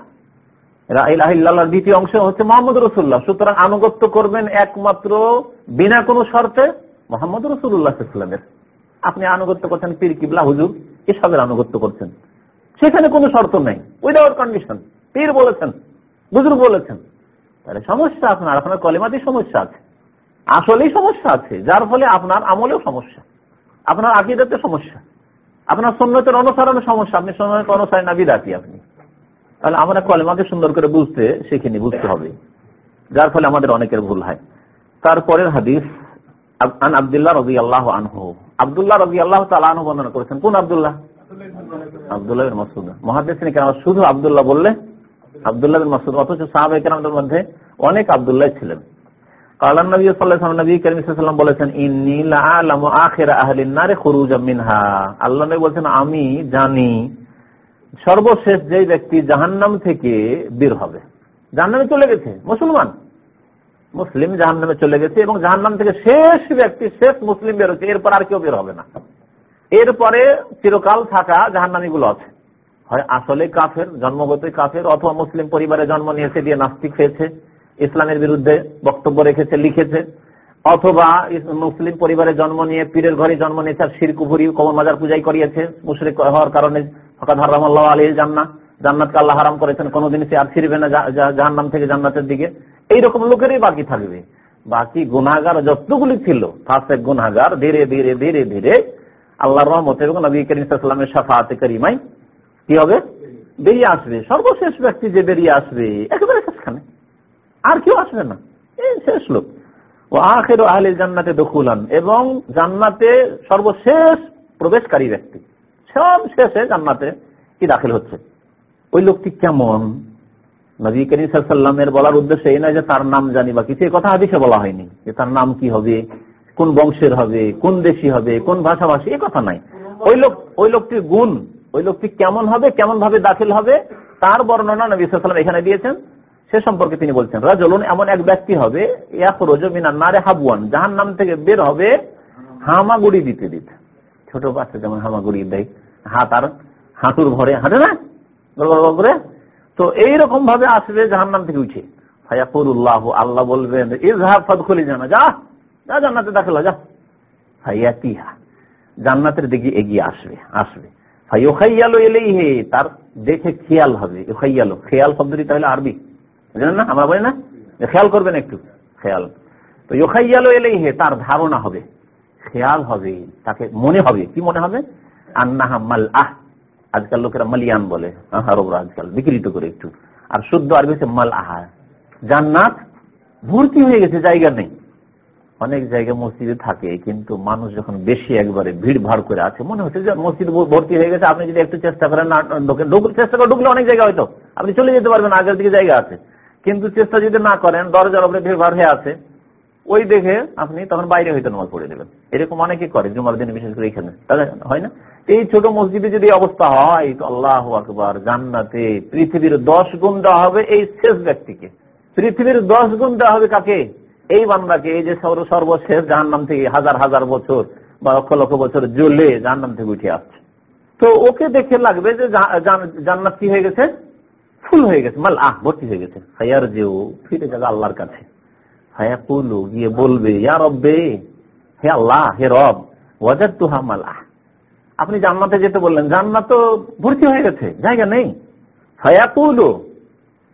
দ্বিতীয় অংশ হচ্ছে মোহাম্মদ রসুল্লাহ সুতরাং আনুগত্য করবেন একমাত্র বিনা কোনো শর্তে মোহাম্মদ রসুল্লাহামের আপনি আনুগত্য করছেন পীর কিবলা হুজুর, এসবের আনুগত্য করছেন। সেখানে কোনো শর্ত নেই। উইদাউট কন্ডিশন পীর বলেছেন বুজুর্গ বলেছেন। তাহলে সমস্যা আপনার আপনার কলেমাতেই সমস্যা আছে। আসলেই সমস্যা আছে, যার ফলে আপনার আমলেও সমস্যা, আপনার আকিদাতে সমস্যা, আপনার সন্ন্যতের অনুসরণের সমস্যা, আপনি সন্ন্যতের অনুসারী না বিদাতি আপনি। তাহলে আমরা কলেমাকে সুন্দর করে বুঝতে শিখিনি, বুঝতে হবে, যার ফলে আমাদের অনেকের ভুল হয়। তারপরের হাদিস আবদুল্লাহ রবি আল্লাহ আনহু, আবদুল্লাহ রবি আল্লাহ তালু বর্ণনা করেছেন, কোন আবদুল্লাহ? আবদুল্লাহ মাসুদ মহাদেশ শুধু আবদুল্লাহ বললে, আবদুল্লাহ মাসুদ অথচ সাহাবাহিকের মধ্যে অনেক আবদুল্লাহ ছিলেন। আমি জানি সর্বশেষ ব্যক্তি জাহান্নাম থেকে বের হবে, জাহান্নামে চলে গেছে, মুসলমান। মুসলিম জাহান্নামে চলে গেছে এবং জাহান্নাম থেকে শেষ ব্যক্তি, শেষ মুসলিম বের হচ্ছে এরপর আর কেউ বের হবে না। এরপরে চিরকাল থাকা জাহান্নামি গুলো আছে। হয় আসলে কাফের জন্মগত কাফের, অথবা মুসলিম পরিবারে জন্ম নিয়েছে, দিয়ে নাস্তিক হয়েছে। ইসলামের বিরুদ্ধে বক্তব্য রেখেছে, লিখেছে। অথবা মুসলিম পরিবারে জন্ম নিয়ে পীরের ঘরে জন্ম নিয়েছে আর শিরকুপুরি কমল মাজার পূজাই করিয়েছে। মুশরিক হওয়ার কারণে ফকাত আলী জান্না জান্নাতকে আল্লাহ হারাম করেছেন কোনোদিন সে আর ফিরবে না জাহান্নাম থেকে জান্নাতের দিকে। এইরকম লোকেরই বাকি থাকবে। বাকি গুনাগার যতগুলি ছিল ফার্স্ট গুনাগার ধীরে ধীরে ধীরে ধীরে আল্লাহ রহমত এবং নবী করিমের সাফাতে করিমাই কি হবে? বেরিয়ে আসবে। সর্বশেষ ব্যক্তি যে বেরিয়ে আসবে, একেবারে শেষখানে আর কেউ আসবে না। এই শেষ লোক। ও আখের আহলে জান্নাতে দখুলান। এবং জান্নাতে সর্বশেষ প্রবেশকারী ব্যক্তি। সব শেষে জান্নাতে কি দাখিল হচ্ছে? ওই লোকটি কেমন? করিম সাল্লামের বলার উদ্দেশ্য এই নয় যে তার নাম জানি বা কিছু। কথা হাদিসে বলা হয়নি যে তার নাম কি হবে, কোন বংশের হবে, কোন দেশি হবে, কোন ভাষাভাষী, এ কথা নাই। ওই লোক, ওই লোকটির গুণ, ওই লোকটি কেমন হবে কেমন ভাবে দাখিল হবে, তার বর্ণনা নবী সাল্লাম এখানে দিয়েছেন। সে সম্পর্কে তিনি বলছেন, রাজলুন, এমন এক ব্যক্তি হবে নারে হাবুয়ান জাহান নাম থেকে বের হবে হামাগুড়ি দিতে দিতে। ছোট বাচ্চা যেমন হামাগুড়ি দেয়, হাত আর হাঁটুর ভরে হাঁটে না? করে? তো এইরকম ভাবে আসবে জাহান নাম থেকে উঠে। ফায়াকুল্লাহ আল্লাহ বলবেন ইজহাব ফদখলি জানা যা যা জান্নাতে দাখিল যা। ফাইয়াতিহা জান্নাতের দিকে এগিয়ে আসবে আসবে। ফাইয়ালো এলেই হে তার দেখে খেয়াল হবে খেয়াল শব্দটি তাহলে আরবি। জানেন না? আমরা বলি না? খেয়াল করবেন একটু। খেয়াল। তো ইউখাইয়ালো এলেই হে তার ধারণা হবে। খেয়াল হবে। তাকে মনে হবে। কি মনে হবে? আন্নাহা মাল আহ আজকাল লোকেরা মালিয়ান বলে। আহারবরা আজকাল। বিকৃত করে একটু। আর শুদ্ধ আরবি হচ্ছে মাল আহা জান্নাত ভর্তি হয়ে গেছে, জায়গা নেই। অনেক জায়গায় মসজিদে থাকে, কিন্তু মানুষ যখন বেশি একবারে ভিড় ভাড় করে আছে, মনে হচ্ছে যে মসজিদ ভর্তি হয়ে গেছে। আপনি যদি একটু চেষ্টা করেন চেষ্টা করে ঢুকলে অনেক জায়গা হয়তো। আপনি চলে যেতে পারবেন আগের দিকে জায়গা আছে। কিন্তু চেষ্টা যদি না করেন, দরজার উপরে ভিড় হয়ে আছে, ওই দেখে আপনি তখন বাইরে হইতে নামাজ পড়ে দেবেন এরকম অনেকে করে, জুমার দিনে বিশেষ করে এখানে। হয় না? এই ছোট মসজিদে যদি অবস্থা হয়, তো আল্লাহ আকবর, জান্নাতে পৃথিবীর দশ গুণ দেওয়া হবে এই শেষ ব্যক্তিকে। পৃথিবীর দশ গুণ দেওয়া হবে কাকে? এই বান্দাকে, এই যে সর্বশেষ জাহান নাম থেকে হাজার হাজার বছর বা লক্ষ লক্ষ বছর জ্বলে জাহান নাম থেকে উঠে আসছে। তো ওকে দেখে লাগবে যে জান্নাত কি হয়ে গেছে? ফুল হয়ে গেছে। মাল, আহ, ভর্তি হয়ে গেছে। হায়ার যে ফিরে যাবে আল্লাহর কাছে। হায়া পুলু গিয়ে বলবে রব্বে, হে আল্লাহ, হে রব ওয়াজার তুহা মাল, আহ। আপনি জান্নাতে যেতে বললেন, জান্নাত তো ভর্তি হয়ে গেছে, জায়গা নেই। হায়া পুলু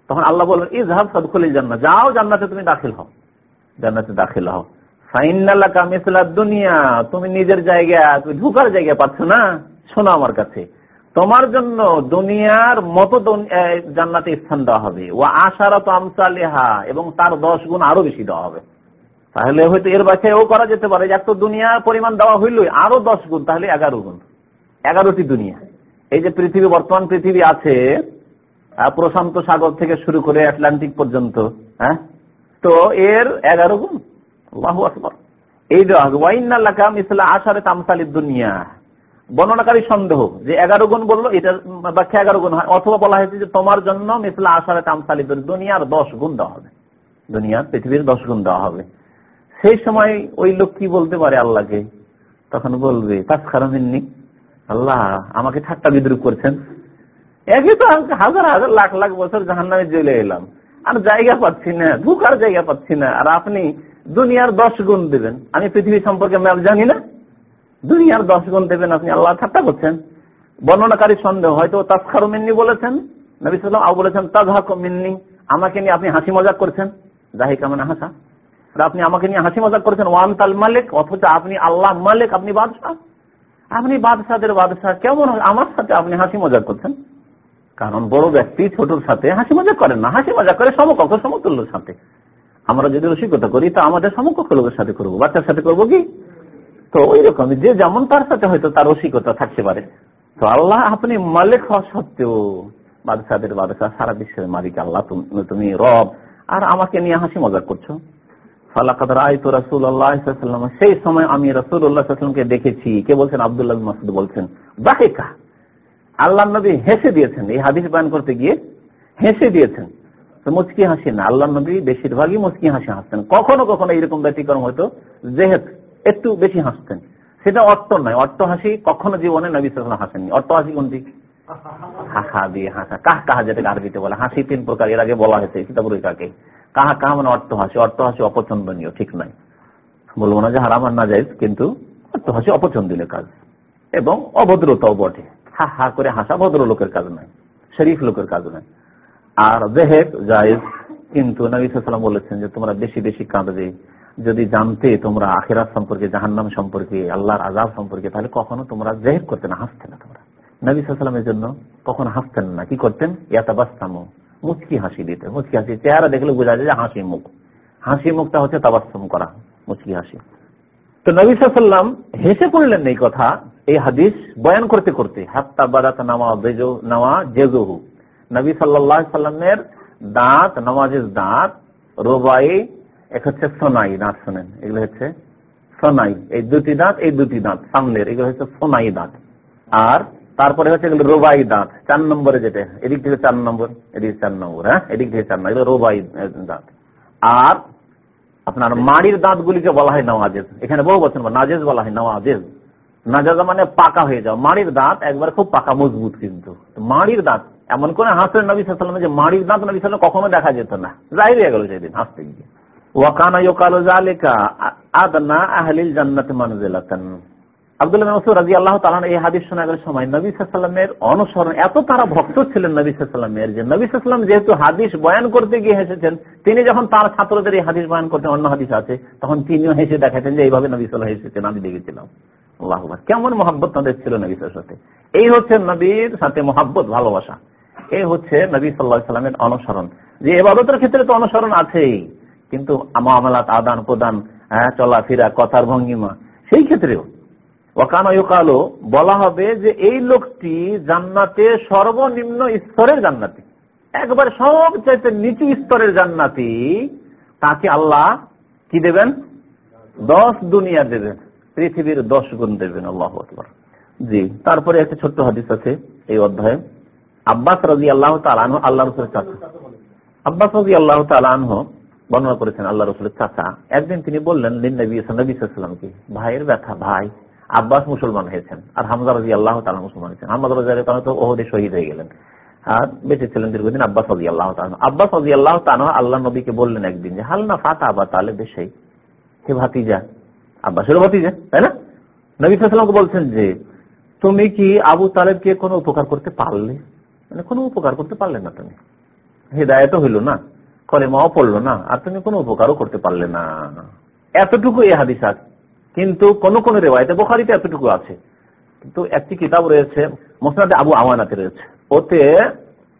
তখন আল্লাহ বললেন বলবেন ইজহাব সদখলিল জান্নাত যাও জান্নাতে তুমি দাখিল হও। জান্নাতে দাখিল হও। দুনিয়া, তুমি নিজের জায়গা তুমি ঢুকার জায়গা পাচ্ছ না। শোনো আমার কাছে তোমার জন্য দুনিয়ার মতো জান্নাতে স্থান দেওয়া হবে। ও আশারত আমসালেহা, এবং তার দশ গুণ আরও বেশি দেওয়া হবে। তাহলে হয়তো এর বাসায়ও করা যেতে পারে যে এত দুনিয়ার পরিমাণ দেওয়া হইল আরও দশ গুণ, তাহলে এগারো গুণ। এগারোটি দুনিয়া। এই যে পৃথিবী, বর্তমান পৃথিবী আছে প্রশান্ত সাগর থেকে শুরু করে আটলান্টিক পর্যন্ত হ্যাঁ? তো এর এগারো গুণ। বাহু আকবর। এই দেওয়া হবে ওয়াইনাল্লাকা মিসলা আশারে তামসালি দুনিয়া। বর্ণনাকারী সন্দেহ যে এগারো গুণ বলল, এটা ব্যাখ্যা এগারো গুণ হয়। অথবা বলা হয়েছে যে তোমার জন্য মিসলা আশারে তামসালি দুনিয়ার দশ গুণ দেওয়া হবে। দুনিয়ার, পৃথিবীর দশ গুণ দেওয়া হবে। সেই সময় ওই লোক কি বলতে পারে আল্লাহকে? তখন বলবে তাস খারামিননি আল্লাহ আমাকে ঠাট্টা বিদ্রুপ করছেন। একই তো হাজার হাজার লাখ লাখ বছর জাহান নামে চলে এলাম। আর জায়গা পাচ্ছি না ঢুকার জায়গা পাচ্ছি না। আর আপনি দুনিয়ার দশ গুণ দেবেন। আমি পৃথিবী সম্পর্কে ম্যাপ জানি না দুনিয়ার দশ গুণ দেবেন আপনি, আল্লাহ ঠাট্টা করছেন। বর্ণনাকারী সন্দেহ, হয়তো তাৎখারু মিন্নি বলেছেন। নবী সাল্লাম আউ বলেছেন, তাজহাক মিন্নি, আমাকে নিয়ে আপনি হাসি মজাক করছেন। জাহিকা মানে হাসা। আপনি আমাকে নিয়ে হাসি মজাক করেছেন ওয়ান তাল মালিক, অথচ আপনি আল্লাহ মালিক, আপনি বাদশাহ। আপনি বাদশাদের বাদশাহ, কেমন আমার সাথে আপনি হাসি মজাক করছেন। কারণ বড় ব্যক্তি ছোটর সাথে হাসি মজাক করেন না, হাসি মজাক করে সমকক্ষ, সমতুল্যর সাথে। আমরা যদি রসিকতা করি, তা আমাদের সমকক্ষ লোকের সাথে করব। বাচ্চার সাথে করব কি? তো ওই রকমই যে যেমন তার সাথে হয়তো তার রসিকতা থাকতে পারে। তো আল্লাহ আপনি মালিক হওয়া সত্ত্বেও বাদশাদের বাদশাহ, সারা বিশ্বের মালিক আল্লাহ, তুমি রব। আর আমাকে নিয়ে হাসি মজাক করছ। সেই সময় আমি রসুল্লাহামকে দেখেছি। কে বলছেন? আবদুল্লাহ মাসুদ বলছেন বাহেকা আল্লাহ নবী হেসে দিয়েছেন, এই হাদিস বয়ান করতে গিয়ে হেসে দিয়েছেন। তো মুচকি হাসি না, আল্লাহ নবী বেশিরভাগই মুচকি হাসি হাসতেন। কখনো কখনো এইরকম ব্যতিক্রম হয়তো যেহেত একটু বেশি হাসতেন। সেটা অট্ট নয়। অট্ট হাসি কখনো জীবনে নবী সাল হাসেননি। অট্ট হাসি কোনটি? হাসা দিয়ে হাসা। কাহ কাহা যেটাকে আরবিতে বলে, হাসি তিন প্রকার। এর আগে বলা হয়েছে কিতাবুর কাকে কাহা কাহা মানে অর্থ হাসি। অর্থ হাসি অপছন্দনীয়, ঠিক নাই বলব না যে হারাম আর না যায় কিন্তু অর্থ হাসি অপছন্দনীয় কাজ। এবং অভদ্রতাও বটে। হা হা করে হাসা ভদ্র লোকের কাজ নয়। শরীফ লোকের কাজ নয়। আর জেহেক জায়েজ, কিন্তু নবীলাম বলেছেন যে তোমরা বেশি বেশি কাঁদবে। যদি জানতে তোমরা আখেরাত সম্পর্কে, জাহান্নাম সম্পর্কে, আল্লাহর আজাব সম্পর্কে, তাহলে কখনো তোমরা জেহেক করতে না, হাসতে না তোমরা। নবী সাল্লামের জন্য কখনো হাসতেন না। কি করতেন? ইয়াতাবাস্তামো মুচকি হাসি দিতে মুচকি হাসি, চেহারা দেখলে বোঝা যায় যে হাসি মুখ। হাসি মুখটা হচ্ছে তাবাস্তম করা, মুচকি হাসি। তো নবী সাল্লাম হেসে পড়লেন এই কথা, এই হাদিস বয়ান করতে করতে, হাত্তা বাদাত নামা বেজো, নামা জেজোহু। নবী সাল্লাহ সাল্লামের দাঁত, নামাজের দাঁত রোবাই এক হচ্ছে সোনাই, দাঁত শোনেন। এগুলো হচ্ছে সোনাই। এই দুটি দাঁত, এই দুটি দাঁত, সামনের, এগুলো হচ্ছে সোনাই দাঁত। আর তারপরে হচ্ছে এগুলো রোবাই দাঁত। চার নম্বরে যেটা, এদিক থেকে চার নম্বর, এদিকে চার নম্বর হ্যাঁ? এদিক থেকে চার নম্বর রোবাই দাঁত। আর আপনার মাড়ির দাঁত গুলিকে বলা হয় নওয়াজেজ। এখানে বহু বছর নাজেজ বলা হয়, নওয়াজেজ। নাজাজা মানে পাকা হয়ে যাও মাড়ির দাঁত একবার খুব পাকা, মজবুত কিন্তু। মাড়ির দাঁত, এমন কোন হাসেন নবী সাল্লাম যে মাড়ির দাঁত নবী সাল্লাম কখনো দেখা যেত না। যাই হয়ে গেল সেদিন হাসতে গিয়ে। এই হাদিস সময় নবী অনুসরণ, এত তারা ভক্ত ছিলেন নবী যে যেহেতু হাদিস বয়ান করতে গিয়ে হেসেছেন, তিনি যখন তার ছাত্রদের এই হাদিস বয়ান করতেন অন্য হাদিস আছে, তখন তিনিও হেসে দেখাতেন যে এইভাবে নবী হেসেছেন আমি দেখেছিলাম। আল্লাহ কেমন মহাব্বত তাদের ছিল নবী সাথে। এই হচ্ছে নবীর সাথে মহাব্বত, ভালোবাসা। এই হচ্ছে নবী সাল্লাহ সাল্লামের অনুসরণ। যে এবাদতের ক্ষেত্রে তো অনুসরণ আছেই। কিন্তু আমালাত আদান প্রদান হ্যাঁ চলাফেরা, কথার ভঙ্গিমা, সেই ক্ষেত্রেও। ওকানো বলা হবে যে এই লোকটি জান্নাতে সর্বনিম্ন স্তরের জান্নাতি। একবার সবচাইতে নিচু স্তরের জান্নাতি, তাকে আল্লাহ কি দেবেন? দশ দুনিয়া দেবেন, পৃথিবীর দশ গুণ দেবেন, আল্লাহ জি, তারপরে একটা ছোট্ট হাদিস আছে এই অধ্যায়ে। আব্বাস রাজি আল্লাহ আল্লাহ আব্বাস রাজি আল্লাহ তালানহ বর্ণনা করেছেন আল্লাহ রসুলের চাচা। একদিন তিনি বললেন নবী নবী ভাইয়ের ব্যথা, ভাই। আব্বাস মুসলমান হয়েছেন আর হামজা রাজি আল্লাহ তালা মুসলমান হয়েছেন। আহমদ রাজি তো ওহদে শহীদ হয়ে গেলেন। আর বেঁচে ছিলেন দীর্ঘদিন আব্বাস রাজি আল্লাহ আব্বাস রাজি আল্লাহ তালা আল্লাহ নবীকে বললেন একদিন যে, হাল না ফাতা আবা তালে বেশাই? হে ভাতিজা? আব্বাসের ভাতিজা, তাই না? নবী বলছেন যে, তুমি কি আবু তালেবকে কোনো উপকার করতে পারলে? মানে কোনো উপকার করতে পারলে না তুমি। হৃদায়ত হইল না। কলেমাও পড়ল না, আর তুমি কোনো উপকারও করতে পারলে না। এতটুকু এ হাদিস আছে। কিন্তু কোন কোন রেওয়ায়তে বোখারিতে এতটুকু আছে। কিন্তু একটি কিতাব রয়েছে, মোসনাদে আবু আমানাতে রয়েছে। ওতে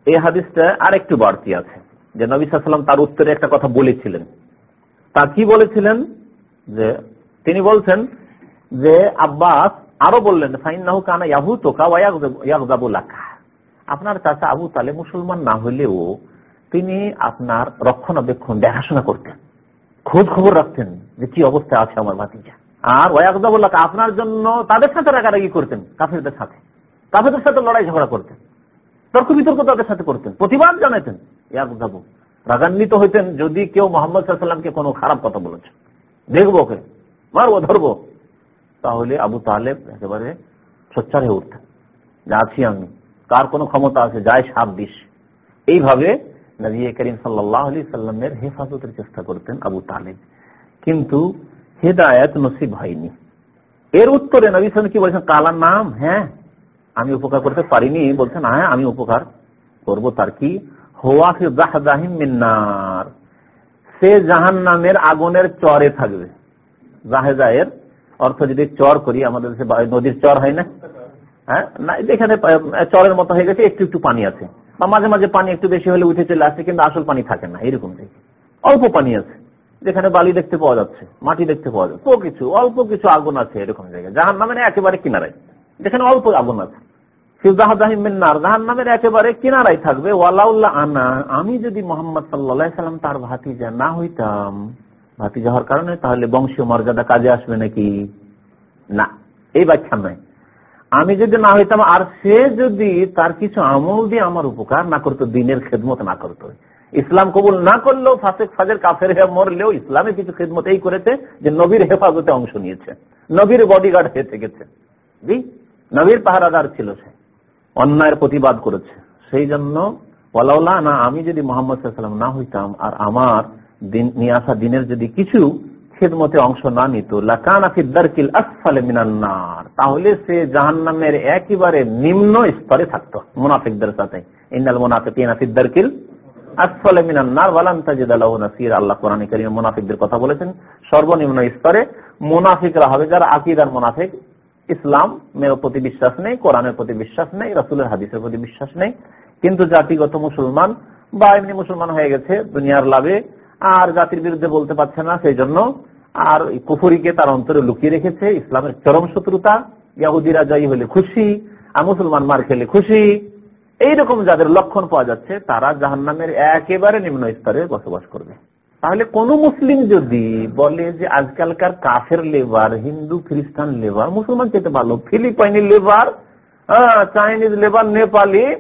এই হাদিসটা আর একটু বাড়তি আছে, যে নবী সাল্লাম তার উত্তরে একটা কথা বলেছিলেন। তা কি বলেছিলেন? যে তিনি বলছেন যে আব্বাস আরও বললেন ফাইনাহু কানা ইয়াহু তোকা আপনার চাচা আবু তালে মুসলমান না হলেও তিনি আপনার রক্ষণাবেক্ষণ, দেখাশোনা করতেন। খোঁজ খবর রাখতেন যে কি অবস্থা আছে আমার ভাতিজা। আর ওয়াকজাবুল্লাহ আপনার জন্য তাদের সাথে রাগারাগি করতেন, কাফেরদের সাথে। কাফেরদের সাথে লড়াই ঝগড়া করতেন। তর্ক বিতর্ক তাদের সাথে করতেন, প্রতিবাদ জানাতেন। ইয়াকজাবু রাগান্বিত হইতেন যদি কেউ মোহাম্মদ সাল্লামকে কোনো খারাপ কথা বলেছে। দেখব ওকে, মারবো, ধরবো। তাহলে আবু তালেব একেবারে সোচ্চার হয়ে উঠতেন। যে আছি আমি, কার কোনো ক্ষমতা আছে যায় সাপ বিষ এইভাবে নবী করিম সাল্লাহ আলি সাল্লামের হেফাজতের চেষ্টা করতেন আবু তালেব। কিন্তু হেদায়ত নসিব হয়নি। এর উত্তরে নবী সাল কি বলছেন? কালার নাম হ্যাঁ আমি উপকার করতে পারিনি। বলছেন হ্যাঁ আমি উপকার করব। তার কি? হোয়া মিন্নার সে জাহান নামের আগুনের চরে থাকবে। জাহেজায়ের অর্থ যদি চর করি, আমাদের নদীর চর হয় না? হ্যাঁ না এখানে চরের মতো হয়ে গেছে, একটু একটু পানি আছে। বা মাঝে মাঝে পানি একটু বেশি হলে উঠে চলে আসছে কিন্তু আসল পানি থাকে না, এরকম থেকে অল্প পানি আছে, যেখানে বালি দেখতে পাওয়া যাচ্ছে, মাটি দেখতে পাওয়া যাচ্ছে, তো কিছু, অল্প কিছু আগুন আছে এরকম জায়গায়। জাহান নামের একেবারে কিনারায়। যেখানে অল্প আগুন আছে। জাহান নামের একেবারে কিনারাই থাকবে। ওয়ালাউল্লাহ আনা, আমি যদি মোহাম্মদ সাল্লা সাল্লাম তার ভাতিজা না হইতাম, ভাতিজা হওয়ার কারণে তাহলে বংশীয় মর্যাদা কাজে আসবে নাকি? না, এই ব্যাখ্যা নয়। আমি যদি না হইতাম, আর সে যদি তার কিছু আমল দিয়ে আমার উপকার না করতো, দিনের খেদমত না করতো। ইসলাম কবুল না করলেও ফাসেক, ফাজের কাফের হয়ে মরলেও ইসলামে কিছু খেদমত এই করেছে যে নবীর হেফাজতে অংশ নিয়েছে। নবীর বডিগার্ড হয়ে থেকেছে। জি? নবীর পাহারাদার ছিল সে। অন্যায়ের প্রতিবাদ করেছে। সেই জন্য ওলাওলা না, আমি যদি মোহাম্মদ না হইতাম, আর আমার দিন, নিয়ে আসা দিনের যদি কিছু খেদমতে অংশ না নিত। তাহলে সে জাহান নামের একেবারে নিম্ন স্তরে থাকতো মুনাফিকদের সাথে। ইন্দাল মিনান্নার প্রতি বিশ্বাস নেই, কোরআনের প্রতি বিশ্বাস নেই, রাসুলের হাদিসের প্রতি বিশ্বাস নেই। কিন্তু জাতিগত মুসলমান বা এমনি মুসলমান হয়ে গেছে, দুনিয়ার লাভে। আর জাতির বিরুদ্ধে বলতে পারছে না, সেই জন্য আর কুফুরিকে তার অন্তরে লুকিয়ে রেখেছে, ইসলামের চরম শত্রুতা। ইয়াহুদিরা জয়ী হলে খুশি, আর মুসলমান মার খেলে খুশি। এইরকম যাদের লক্ষণ পাওয়া যাচ্ছে, তারা জাহান্নামের একেবারে নিম্ন স্তরে বসবাস করবে। তাহলে কোন মুসলিম যদি বলে যে আজকালকার কাফের লেবার, হিন্দু, খ্রিস্টান লেবার, মুসলমান চেতে ভালো, ফিলিপাইনি লেবার চাইনিজ লেবার, নেপালি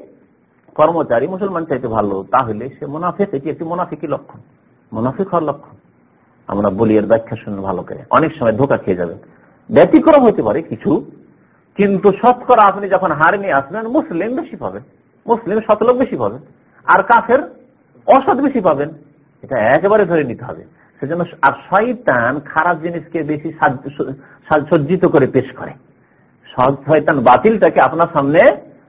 কর্মচারী মুসলমান চাইতে ভালো, তাহলে সে মুনাফিক, এটি একটি মুনাফিকি লক্ষণ। মুনাফিক হওয়ার লক্ষণ। আমরা বলি এর ব্যাখ্যা শুনে ভালো করে। অনেক সময় ধোকা খেয়ে যাবে। ব্যতিক্রম হতে পারে কিছু, কিন্তু শতকরা আপনি যখন হার নিয়ে আসবেন, মুসলিম বেশি পাবেন। মুসলিম শতলোক বেশি পাবেন। আর কাফের অসৎ বেশি পাবেন। এটা একেবারে ধরে নিতে হবে। সেজন্য আর শয়তান খারাপ জিনিসকে বেশি সজ্জিত করে পেশ করে। শয়তান বাতিলটাকে আপনার সামনে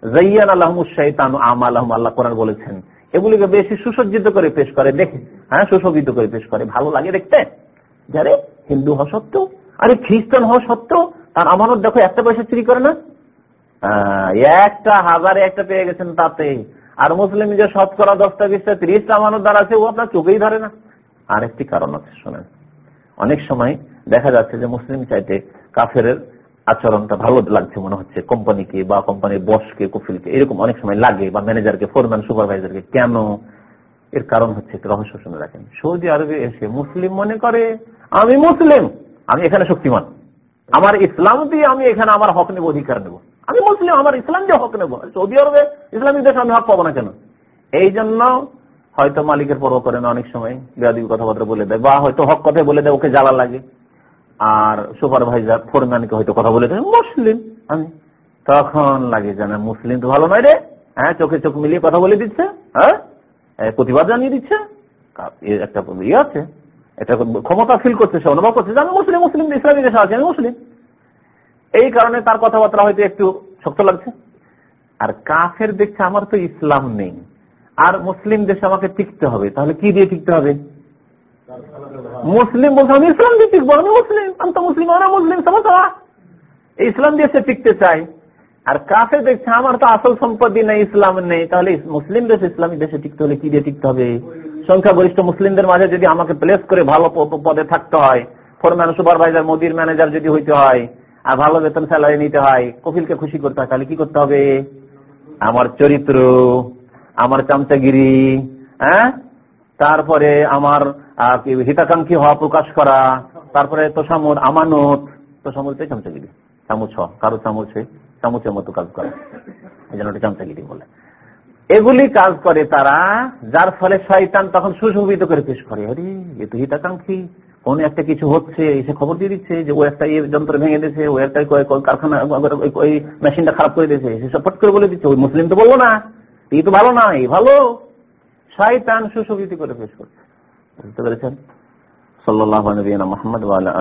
জৈয়ান আল্লাহ শৈতান আম আল্লাহ আল্লাহ কোরআন বলেছেন। এগুলিকে বেশি সুসজ্জিত করে পেশ করে, দেখে। হ্যাঁ সুশোভিত করে পেশ করে। ভালো লাগে দেখতে? যারে হিন্দু হওয়া সত্ত্বেও, আরে খ্রিস্টান হওয়া সত্ত্বেও, তার আমানত দেখো, একটা পয়সা চুরি করে না? একটা, হাজারে একটা পেয়ে গেছেন তাতে। আর মুসলিম যে শতকরা দশটা বিশটা ত্রিশটা মানুষ দ্বারা আছে, ও আপনার চোখেই ধরে না। আর একটি কারণ আছে, শোনেন। অনেক সময় দেখা যাচ্ছে যে মুসলিম চাইতে কাফের আচরণটা ভালো লাগছে মনে হচ্ছে। কোম্পানিকে বা কোম্পানির বসকে কফিলকে এরকম অনেক সময় লাগে। বা ম্যানেজারকে ফোরম্যান সুপারভাইজারকে কেন? এর কারণ হচ্ছে রহস্য শুনে রাখেন। সৌদি আরবে এসে মুসলিম মনে করে, আমি মুসলিম, আমি এখানে শক্তিমান। আমার ইসলাম দিয়ে আমি এখানে আমার হক নেব, অধিকার নেব। আমি মুসলিম, আমার ইসলাম দিয়ে হক নেব। সৌদি আরবে ইসলামিক দেশে আমি হক পাবো না কেন? এই জন্য হয়তো মালিকের পর্ব করে না অনেক সময়। বেয়াদি কথাবার্তা বলে দেয়, বা হয়তো হক কথায় বলে দেয়, ওকে জ্বালা লাগে। আর সুপারভাইজার ফোরম্যানকে হয়তো কথা বলে মুসলিম আমি। তখন লাগে জানা, মুসলিম তো ভালো নয় রে। হ্যাঁ চোখে চোখ মিলিয়ে কথা বলে দিচ্ছে হ্যাঁ? প্রতিবাদ জানিয়ে দিচ্ছে। একটা ইয়ে আছে। এটা ক্ষমতা ফিল করছে, সে অনুভব করছে যে আমি মুসলিম মুসলিম ইসলামী দেশে আছি, আমি মুসলিম। এই কারণে তার কথাবার্তা হয়তো একটু শক্ত লাগছে। আর কাফের দেখছে, আমার তো ইসলাম নেই। আর মুসলিম দেশে আমাকে টিকতে হবে। তাহলে কি দিয়ে টিকতে হবে? মুসলিম বলছে আমি ইসলাম দিয়ে টিকবো আমি মুসলিম, আমি তো মুসলিম আমরা মুসলিম সমস্যা ইসলাম দিয়ে সে টিকতে চাই আর কাফে দেখছে, আমার তো আসল সম্পত্তি নেই, ইসলাম নেই, তাহলে মুসলিম দেশ ইসলামী দেশে টিকতে হলে কি দিয়ে টিকতে হবে? সংখ্যাগরিষ্ঠ মুসলিমদের মাঝে যদি আমাকে প্লেস করে ভালো পদে থাকতে হয় ফোরম্যান সুপারভাইজার মোদির ম্যানেজার যদি হইতে হয়, আর ভালো বেতন স্যালারি নিতে হয়, কপিলকে খুশি করতে হয়, তাহলে কি করতে হবে? আমার চরিত্র, আমার চামচাগিরি হ্যাঁ? তারপরে আমার হিতাকাঙ্ক্ষী হওয়া প্রকাশ করা, তারপরে তোষামুর আমানত তোষামুরতে চামচাগিরি, চামচ হওয়া কারও চামচে, চামচের মতো কাজ করা, এই জন্য ওটা চামচাগিরি বলে। এগুলি কাজ করে তারা, যার ফলে শয়তান তখন সুশোভিত করে পেশ করে আরে এ তো হিতাকাঙ্ক্ষী, কোন একটা কিছু হচ্ছে, এসে খবর দিয়ে দিচ্ছে যে ও একটা যন্ত্র ভেঙে দিয়েছে, ও একটা কারখানা ওই- মেশিনটা খারাপ করে দিয়েছে সে সব করে বলে দিচ্ছে, ওই মুসলিম তো বলব না, এই তো ভালো না, এই ভালো। শয়তান সুশোভিত করে পেশ করছে। বুঝতে পেরেছেন? সাল্লাহ নবীনা মোহাম্মদ